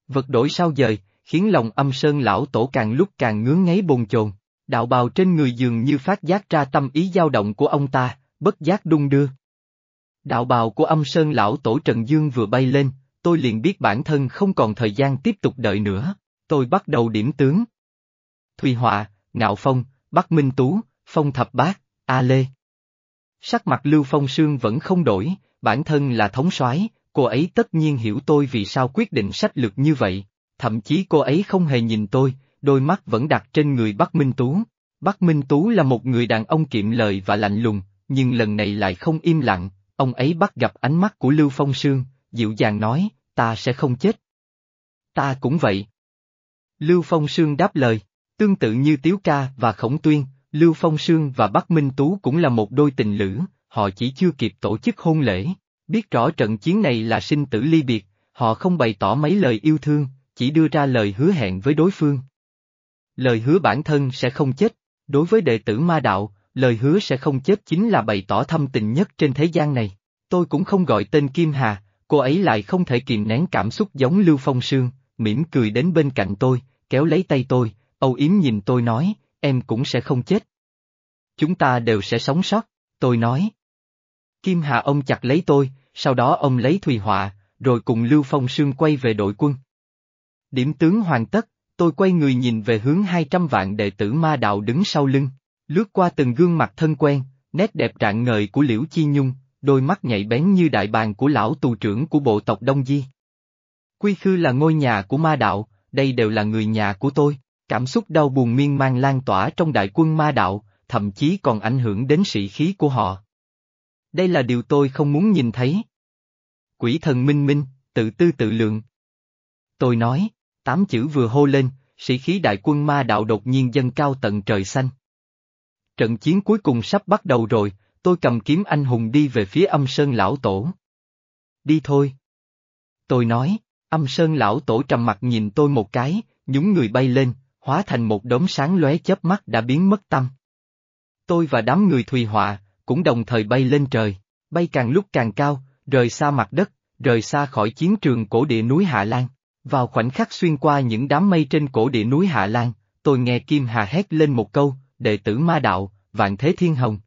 Vật đổi sao dời, khiến lòng âm sơn lão tổ càng lúc càng ngứa ngáy bồn chồn. Đạo bào trên người dường như phát giác ra tâm ý dao động của ông ta, bất giác đung đưa. Đạo bào của âm sơn lão tổ Trần Dương vừa bay lên, tôi liền biết bản thân không còn thời gian tiếp tục đợi nữa, tôi bắt đầu điểm tướng. Thùy Họa, Ngạo Phong, Bắc Minh Tú, Phong Thập Bát, A Lê. Sắc mặt Lưu Phong Sương vẫn không đổi, bản thân là thống soái, cô ấy tất nhiên hiểu tôi vì sao quyết định sách lược như vậy, thậm chí cô ấy không hề nhìn tôi, đôi mắt vẫn đặt trên người Bắc Minh Tú. Bắc Minh Tú là một người đàn ông kiệm lời và lạnh lùng, nhưng lần này lại không im lặng, ông ấy bắt gặp ánh mắt của Lưu Phong Sương, dịu dàng nói, ta sẽ không chết. Ta cũng vậy. Lưu Phong Sương đáp lời, tương tự như Tiếu Ca và Khổng Tuyên, Lưu Phong Sương và Bắc Minh Tú cũng là một đôi tình lữ, họ chỉ chưa kịp tổ chức hôn lễ, biết rõ trận chiến này là sinh tử ly biệt, họ không bày tỏ mấy lời yêu thương, chỉ đưa ra lời hứa hẹn với đối phương. Lời hứa bản thân sẽ không chết, đối với đệ tử ma đạo, lời hứa sẽ không chết chính là bày tỏ thâm tình nhất trên thế gian này. Tôi cũng không gọi tên Kim Hà, cô ấy lại không thể kìm nén cảm xúc giống Lưu Phong Sương, mỉm cười đến bên cạnh tôi, kéo lấy tay tôi, âu yếm nhìn tôi nói, em cũng sẽ không chết. Chúng ta đều sẽ sống sót, tôi nói. Kim Hà ông chặt lấy tôi, sau đó ông lấy Thùy Họa, rồi cùng Lưu Phong Sương quay về đội quân. Điểm tướng hoàn tất, tôi quay người nhìn về hướng 200 vạn đệ tử ma đạo đứng sau lưng, lướt qua từng gương mặt thân quen, nét đẹp rạng ngời của Liễu Chi Nhung, đôi mắt nhạy bén như đại bàng của lão tù trưởng của bộ tộc Đông Di. Quy Khư là ngôi nhà của ma đạo, đây đều là người nhà của tôi, cảm xúc đau buồn miên man lan tỏa trong đại quân ma đạo, thậm chí còn ảnh hưởng đến sĩ khí của họ. Đây là điều tôi không muốn nhìn thấy. Quỷ thần minh minh, tự tư tự lượng. Tôi nói, tám chữ vừa hô lên, sĩ khí đại quân ma đạo đột nhiên dâng cao tận trời xanh. Trận chiến cuối cùng sắp bắt đầu rồi, tôi cầm kiếm anh hùng đi về phía âm sơn lão tổ. Đi thôi. Tôi nói, âm sơn lão tổ trầm mặt nhìn tôi một cái, nhúng người bay lên, hóa thành một đốm sáng lóe chớp mắt đã biến mất tâm. Tôi và đám người Thùy Họa, cũng đồng thời bay lên trời, bay càng lúc càng cao, rời xa mặt đất, rời xa khỏi chiến trường cổ địa núi Hạ Lan. Vào khoảnh khắc xuyên qua những đám mây trên cổ địa núi Hạ Lan, tôi nghe Kim Hà hét lên một câu, đệ tử ma đạo, vạn thế thiên hồng.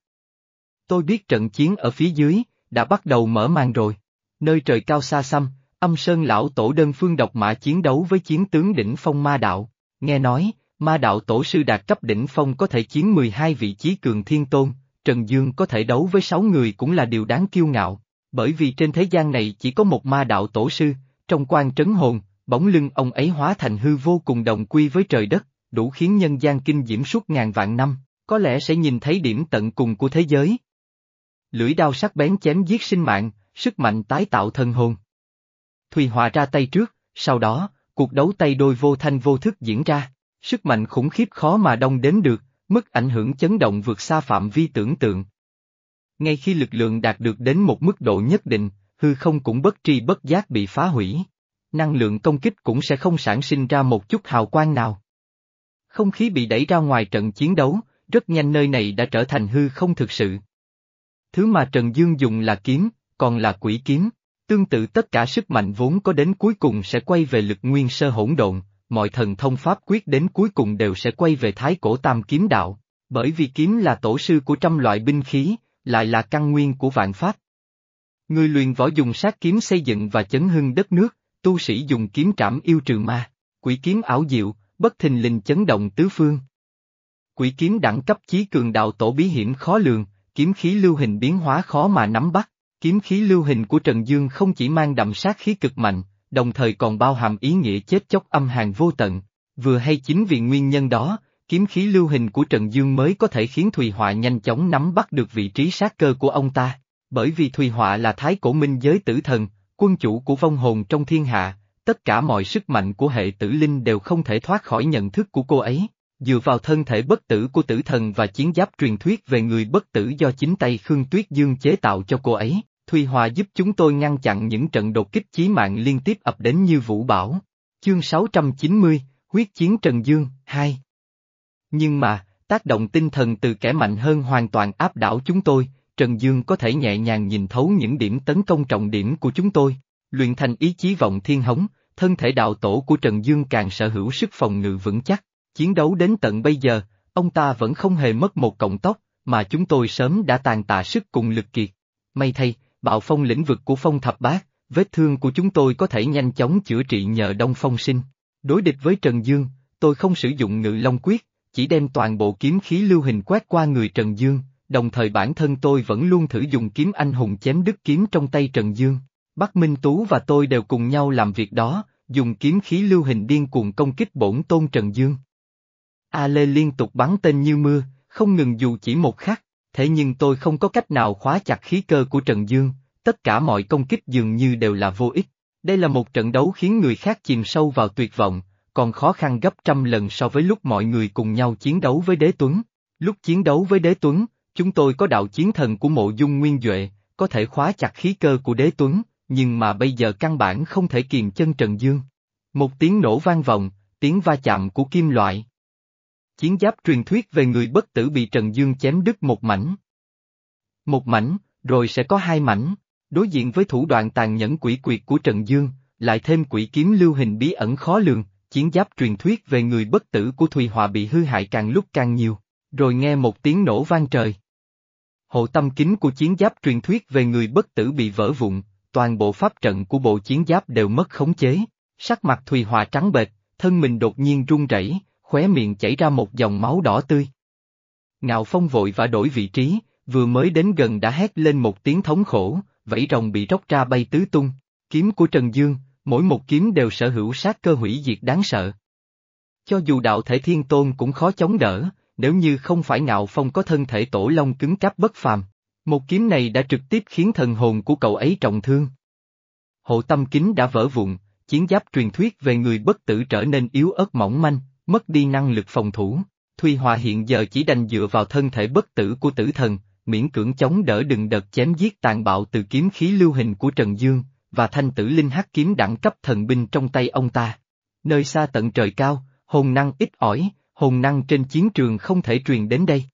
Tôi biết trận chiến ở phía dưới, đã bắt đầu mở màn rồi. Nơi trời cao xa xăm, âm sơn lão tổ đơn phương độc mã chiến đấu với chiến tướng đỉnh phong ma đạo. Nghe nói, ma đạo tổ sư đạt cấp đỉnh phong có thể chiến 12 vị trí cường thiên tôn, Trần Dương có thể đấu với 6 người cũng là điều đáng kiêu ngạo. Bởi vì trên thế gian này chỉ có một ma đạo tổ sư, trong quan trấn hồn, bóng lưng ông ấy hóa thành hư vô cùng đồng quy với trời đất, đủ khiến nhân gian kinh diễm suốt ngàn vạn năm, có lẽ sẽ nhìn thấy điểm tận cùng của thế giới. Lưỡi đao sắc bén chém giết sinh mạng, sức mạnh tái tạo thân hồn. Thùy Hòa ra tay trước, sau đó, cuộc đấu tay đôi vô thanh vô thức diễn ra, sức mạnh khủng khiếp khó mà đông đến được, mức ảnh hưởng chấn động vượt xa phạm vi tưởng tượng. Ngay khi lực lượng đạt được đến một mức độ nhất định, hư không cũng bất tri bất giác bị phá hủy. Năng lượng công kích cũng sẽ không sản sinh ra một chút hào quang nào. Không khí bị đẩy ra ngoài trận chiến đấu, rất nhanh nơi này đã trở thành hư không thực sự. Thứ mà Trần Dương dùng là kiếm, còn là quỷ kiếm. Tương tự tất cả sức mạnh vốn có đến cuối cùng sẽ quay về lực nguyên sơ hỗn độn, mọi thần thông pháp quyết đến cuối cùng đều sẽ quay về thái cổ tam kiếm đạo, bởi vì kiếm là tổ sư của trăm loại binh khí, lại là căn nguyên của vạn pháp. Người luyện võ dùng sát kiếm xây dựng và chấn hưng đất nước, tu sĩ dùng kiếm trảm yêu trừ ma, quỷ kiếm ảo diệu, bất thình lình chấn động tứ phương. Quỷ kiếm đẳng cấp chí cường đạo tổ bí hiểm khó lường, kiếm khí lưu hình biến hóa khó mà nắm bắt, kiếm khí lưu hình của Trần Dương không chỉ mang đậm sát khí cực mạnh, đồng thời còn bao hàm ý nghĩa chết chóc âm hàn vô tận. Vừa hay chính vì nguyên nhân đó, kiếm khí lưu hình của Trần Dương mới có thể khiến Thùy Họa nhanh chóng nắm bắt được vị trí sát cơ của ông ta. Bởi vì Thùy Họa là thái cổ minh giới tử thần, quân chủ của vong hồn trong thiên hạ, tất cả mọi sức mạnh của hệ tử linh đều không thể thoát khỏi nhận thức của cô ấy. Dựa vào thân thể bất tử của tử thần và chiến giáp truyền thuyết về người bất tử do chính tay Khương Tuyết Dương chế tạo cho cô ấy, Thùy Hòa giúp chúng tôi ngăn chặn những trận đột kích chí mạng liên tiếp ập đến như vũ bảo. Chương 690, Huyết chiến Trần Dương, 2 Nhưng mà, tác động tinh thần từ kẻ mạnh hơn hoàn toàn áp đảo chúng tôi, Trần Dương có thể nhẹ nhàng nhìn thấu những điểm tấn công trọng điểm của chúng tôi, luyện thành ý chí vọng thiên hống, thân thể đạo tổ của Trần Dương càng sở hữu sức phòng ngự vững chắc, chiến đấu đến tận bây giờ, ông ta vẫn không hề mất một cọng tóc, mà chúng tôi sớm đã tàn tạ sức cùng lực kiệt. May thay, bạo phong lĩnh vực của phong thập bát, vết thương của chúng tôi có thể nhanh chóng chữa trị nhờ đông phong sinh. Đối địch với Trần Dương, tôi không sử dụng ngự long quyết, chỉ đem toàn bộ kiếm khí lưu hình quét qua người Trần Dương, đồng thời bản thân tôi vẫn luôn thử dùng kiếm anh hùng chém đứt kiếm trong tay Trần Dương. Bắc Minh Tú và tôi đều cùng nhau làm việc đó, dùng kiếm khí lưu hình điên cuồng công kích bổn tôn Trần Dương. A Lê liên tục bắn tên như mưa, không ngừng dù chỉ một khắc, thế nhưng tôi không có cách nào khóa chặt khí cơ của Trần Dương, tất cả mọi công kích dường như đều là vô ích. Đây là một trận đấu khiến người khác chìm sâu vào tuyệt vọng, còn khó khăn gấp trăm lần so với lúc mọi người cùng nhau chiến đấu với đế tuấn. Lúc chiến đấu với đế tuấn, chúng tôi có đạo chiến thần của mộ dung nguyên Duệ, có thể khóa chặt khí cơ của đế tuấn, nhưng mà bây giờ căn bản không thể kiềm chân Trần Dương. Một tiếng nổ vang vọng, tiếng va chạm của kim loại. Chiến giáp truyền thuyết về người bất tử bị Trần Dương chém đứt một mảnh. Một mảnh, rồi sẽ có hai mảnh. Đối diện với thủ đoạn tàn nhẫn quỷ quyệt của Trần Dương, lại thêm quỷ kiếm lưu hình bí ẩn khó lường, chiến giáp truyền thuyết về người bất tử của Thùy Hòa bị hư hại càng lúc càng nhiều, rồi nghe một tiếng nổ vang trời. Hộ tâm kính của chiến giáp truyền thuyết về người bất tử bị vỡ vụn, toàn bộ pháp trận của bộ chiến giáp đều mất khống chế, sắc mặt Thùy Hòa trắng bệch, thân mình đột nhiên run rẩy, khóe miệng chảy ra một dòng máu đỏ tươi. Ngạo Phong vội và đổi vị trí, vừa mới đến gần đã hét lên một tiếng thống khổ, vẫy rồng bị róc ra bay tứ tung. Kiếm của Trần Dương, mỗi một kiếm đều sở hữu sát cơ hủy diệt đáng sợ. Cho dù đạo thể thiên tôn cũng khó chống đỡ, nếu như không phải ngạo phong có thân thể tổ long cứng cáp bất phàm. Một kiếm này đã trực tiếp khiến thần hồn của cậu ấy trọng thương. Hộ tâm kính đã vỡ vụn, chiến giáp truyền thuyết về người bất tử trở nên yếu ớt mỏng manh, mất đi năng lực phòng thủ. Thùy Hòa hiện giờ chỉ đành dựa vào thân thể bất tử của tử thần, miễn cưỡng chống đỡ đừng đợt chém giết tàn bạo từ kiếm khí lưu hình của Trần Dương, và thanh tử linh hắc kiếm đẳng cấp thần binh trong tay ông ta. Nơi xa tận trời cao, hồn năng ít ỏi, hồn năng trên chiến trường không thể truyền đến đây.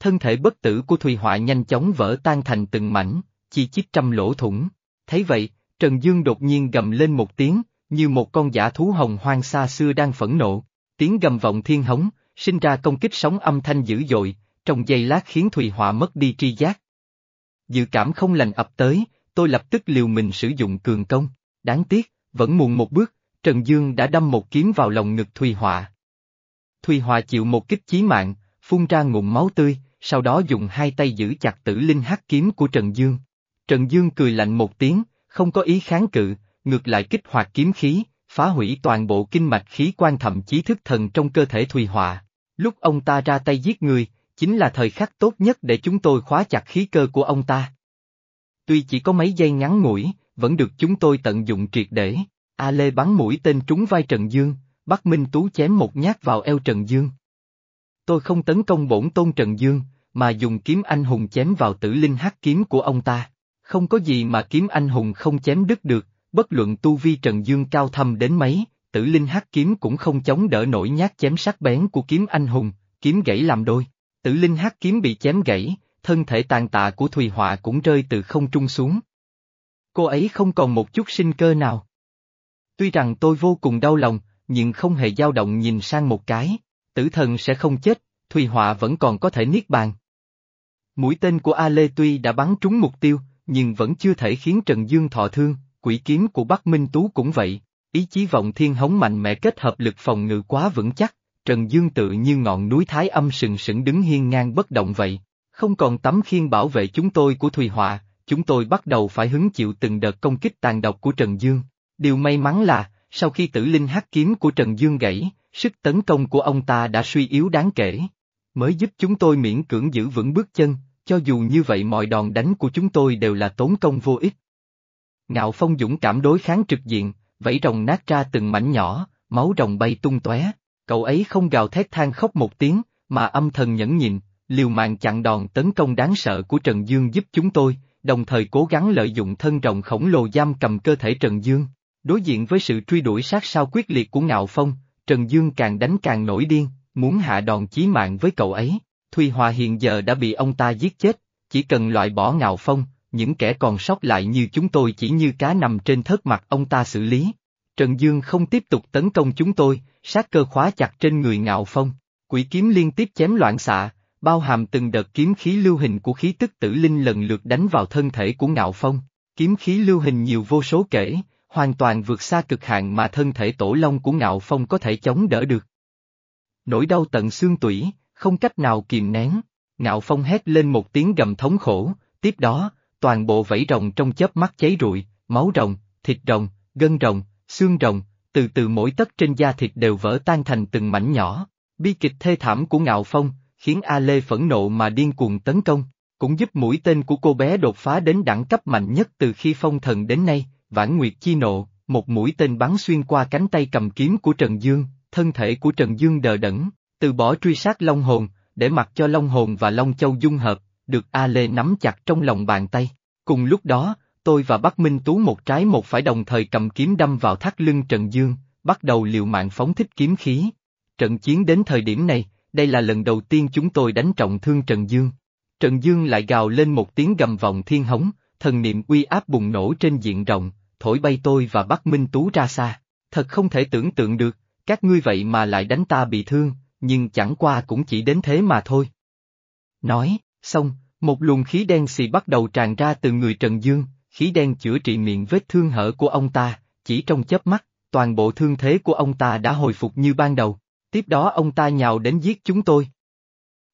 Thân thể bất tử của Thùy Họa nhanh chóng vỡ tan thành từng mảnh, chi chít trăm lỗ thủng. Thấy vậy, Trần Dương đột nhiên gầm lên một tiếng, như một con giả thú hồng hoang xa xưa đang phẫn nộ. Tiếng gầm vọng thiên hống, sinh ra công kích sóng âm thanh dữ dội, trong giây lát khiến Thùy Họa mất đi tri giác. Dự cảm không lành ập tới, tôi lập tức liều mình sử dụng cường công, đáng tiếc, vẫn muộn một bước, Trần Dương đã đâm một kiếm vào lòng ngực Thùy Họa. Thùy Họa chịu một kích chí mạng, phun ra ngụm máu tươi, sau đó dùng hai tay giữ chặt tử linh hắc kiếm của Trần Dương. Trần Dương cười lạnh một tiếng, không có ý kháng cự, ngược lại kích hoạt kiếm khí, phá hủy toàn bộ kinh mạch khí quan thậm chí thức thần trong cơ thể Thùy Họa. Lúc ông ta ra tay giết người, chính là thời khắc tốt nhất để chúng tôi khóa chặt khí cơ của ông ta. Tuy chỉ có mấy giây ngắn ngủi, vẫn được chúng tôi tận dụng triệt để. A Lê bắn mũi tên trúng vai Trần Dương, Bắc Minh Tú chém một nhát vào eo Trần Dương. Tôi không tấn công bổn tôn Trần Dương, mà dùng kiếm anh hùng chém vào tử linh hắc kiếm của ông ta. Không có gì mà kiếm anh hùng không chém đứt được, bất luận tu vi Trần Dương cao thâm đến mấy, tử linh hắc kiếm cũng không chống đỡ nổi nhát chém sắc bén của kiếm anh hùng, kiếm gãy làm đôi. Tử linh hắc kiếm bị chém gãy, thân thể tàn tạ của Thùy Họa cũng rơi từ không trung xuống. Cô ấy không còn một chút sinh cơ nào. Tuy rằng tôi vô cùng đau lòng, nhưng không hề dao động nhìn sang một cái, tử thần sẽ không chết, Thùy Họa vẫn còn có thể niết bàn. Mũi tên của A Lê tuy đã bắn trúng mục tiêu, nhưng vẫn chưa thể khiến Trần Dương thọ thương, quỷ kiếm của Bắc Minh Tú cũng vậy, ý chí vọng thiên hống mạnh mẽ kết hợp lực phòng ngự quá vững chắc, Trần Dương tự như ngọn núi thái âm sừng sững đứng hiên ngang bất động vậy, không còn tấm khiên bảo vệ chúng tôi của Thùy Họa, chúng tôi bắt đầu phải hứng chịu từng đợt công kích tàn độc của Trần Dương. Điều may mắn là, sau khi tử linh hắc kiếm của Trần Dương gãy, sức tấn công của ông ta đã suy yếu đáng kể. Mới giúp chúng tôi miễn cưỡng giữ vững bước chân, cho dù như vậy mọi đòn đánh của chúng tôi đều là tốn công vô ích. Ngạo Phong dũng cảm đối kháng trực diện, vẫy rồng nát ra từng mảnh nhỏ, máu rồng bay tung tóe. Cậu ấy không gào thét than khóc một tiếng, mà âm thần nhẫn nhịn, liều mạng chặn đòn tấn công đáng sợ của Trần Dương giúp chúng tôi, đồng thời cố gắng lợi dụng thân rồng khổng lồ giam cầm cơ thể Trần Dương. Đối diện với sự truy đuổi sát sao quyết liệt của Ngạo Phong, Trần Dương càng đánh càng nổi điên, muốn hạ đòn chí mạng với cậu ấy. Thùy Hòa hiện giờ đã bị ông ta giết chết, chỉ cần loại bỏ Ngạo Phong, những kẻ còn sót lại như chúng tôi chỉ như cá nằm trên thớt mặt ông ta xử lý. Trần Dương không tiếp tục tấn công chúng tôi, sát cơ khóa chặt trên người Ngạo Phong. Quỷ kiếm liên tiếp chém loạn xạ, bao hàm từng đợt kiếm khí lưu hình của khí tức tử linh lần lượt đánh vào thân thể của Ngạo Phong. Kiếm khí lưu hình nhiều vô số kể, hoàn toàn vượt xa cực hạn mà thân thể tổ long của Ngạo Phong có thể chống đỡ được. Nỗi đau tận xương tủy, không cách nào kìm nén, Ngạo Phong hét lên một tiếng gầm thống khổ, tiếp đó, toàn bộ vảy rồng trong chớp mắt cháy rụi, máu rồng, thịt rồng, gân rồng, xương rồng, từ từ mỗi tấc trên da thịt đều vỡ tan thành từng mảnh nhỏ. Bi kịch thê thảm của Ngạo Phong, khiến A Lê phẫn nộ mà điên cuồng tấn công, cũng giúp mũi tên của cô bé đột phá đến đẳng cấp mạnh nhất từ khi phong thần đến nay, Vãn Nguyệt Chi nộ, một mũi tên bắn xuyên qua cánh tay cầm kiếm của Trần Dương, thân thể của Trần Dương đờ đẫn, từ bỏ truy sát Long Hồn, để mặc cho Long Hồn và Long Châu dung hợp, được A Lê nắm chặt trong lòng bàn tay. Cùng lúc đó, tôi và Bắc Minh Tú một trái một phải đồng thời cầm kiếm đâm vào thắt lưng Trần Dương, bắt đầu liều mạng phóng thích kiếm khí. Trận chiến đến thời điểm này, đây là lần đầu tiên chúng tôi đánh trọng thương Trần Dương. Trần Dương lại gào lên một tiếng gầm vọng thiên hống, thần niệm uy áp bùng nổ trên diện rộng, thổi bay tôi và Bắc Minh Tú ra xa. Thật không thể tưởng tượng được, các ngươi vậy mà lại đánh ta bị thương, nhưng chẳng qua cũng chỉ đến thế mà thôi. Nói, xong, một luồng khí đen xì bắt đầu tràn ra từ người Trần Dương, khí đen chữa trị miệng vết thương hở của ông ta, chỉ trong chớp mắt, toàn bộ thương thế của ông ta đã hồi phục như ban đầu, tiếp đó ông ta nhào đến giết chúng tôi.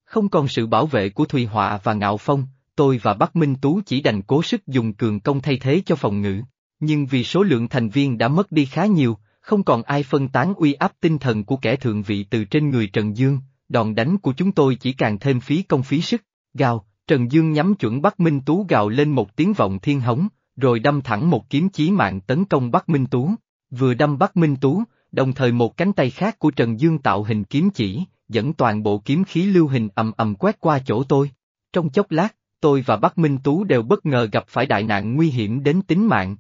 Không còn sự bảo vệ của Thùy Họa và Ngạo Phong, tôi và Bắc Minh Tú chỉ đành cố sức dùng cường công thay thế cho phòng ngự, nhưng vì số lượng thành viên đã mất đi khá nhiều, không còn ai phân tán uy áp tinh thần của kẻ thượng vị từ trên người Trần Dương, đòn đánh của chúng tôi chỉ càng thêm phí công phí sức, gào, Trần Dương nhắm chuẩn Bắc Minh Tú gào lên một tiếng vọng thiên hống, rồi đâm thẳng một kiếm chí mạng tấn công Bắc Minh Tú. Vừa đâm Bắc Minh Tú, đồng thời một cánh tay khác của Trần Dương tạo hình kiếm chỉ, dẫn toàn bộ kiếm khí lưu hình ầm ầm quét qua chỗ tôi. Trong chốc lát, tôi và Bắc Minh Tú đều bất ngờ gặp phải đại nạn nguy hiểm đến tính mạng,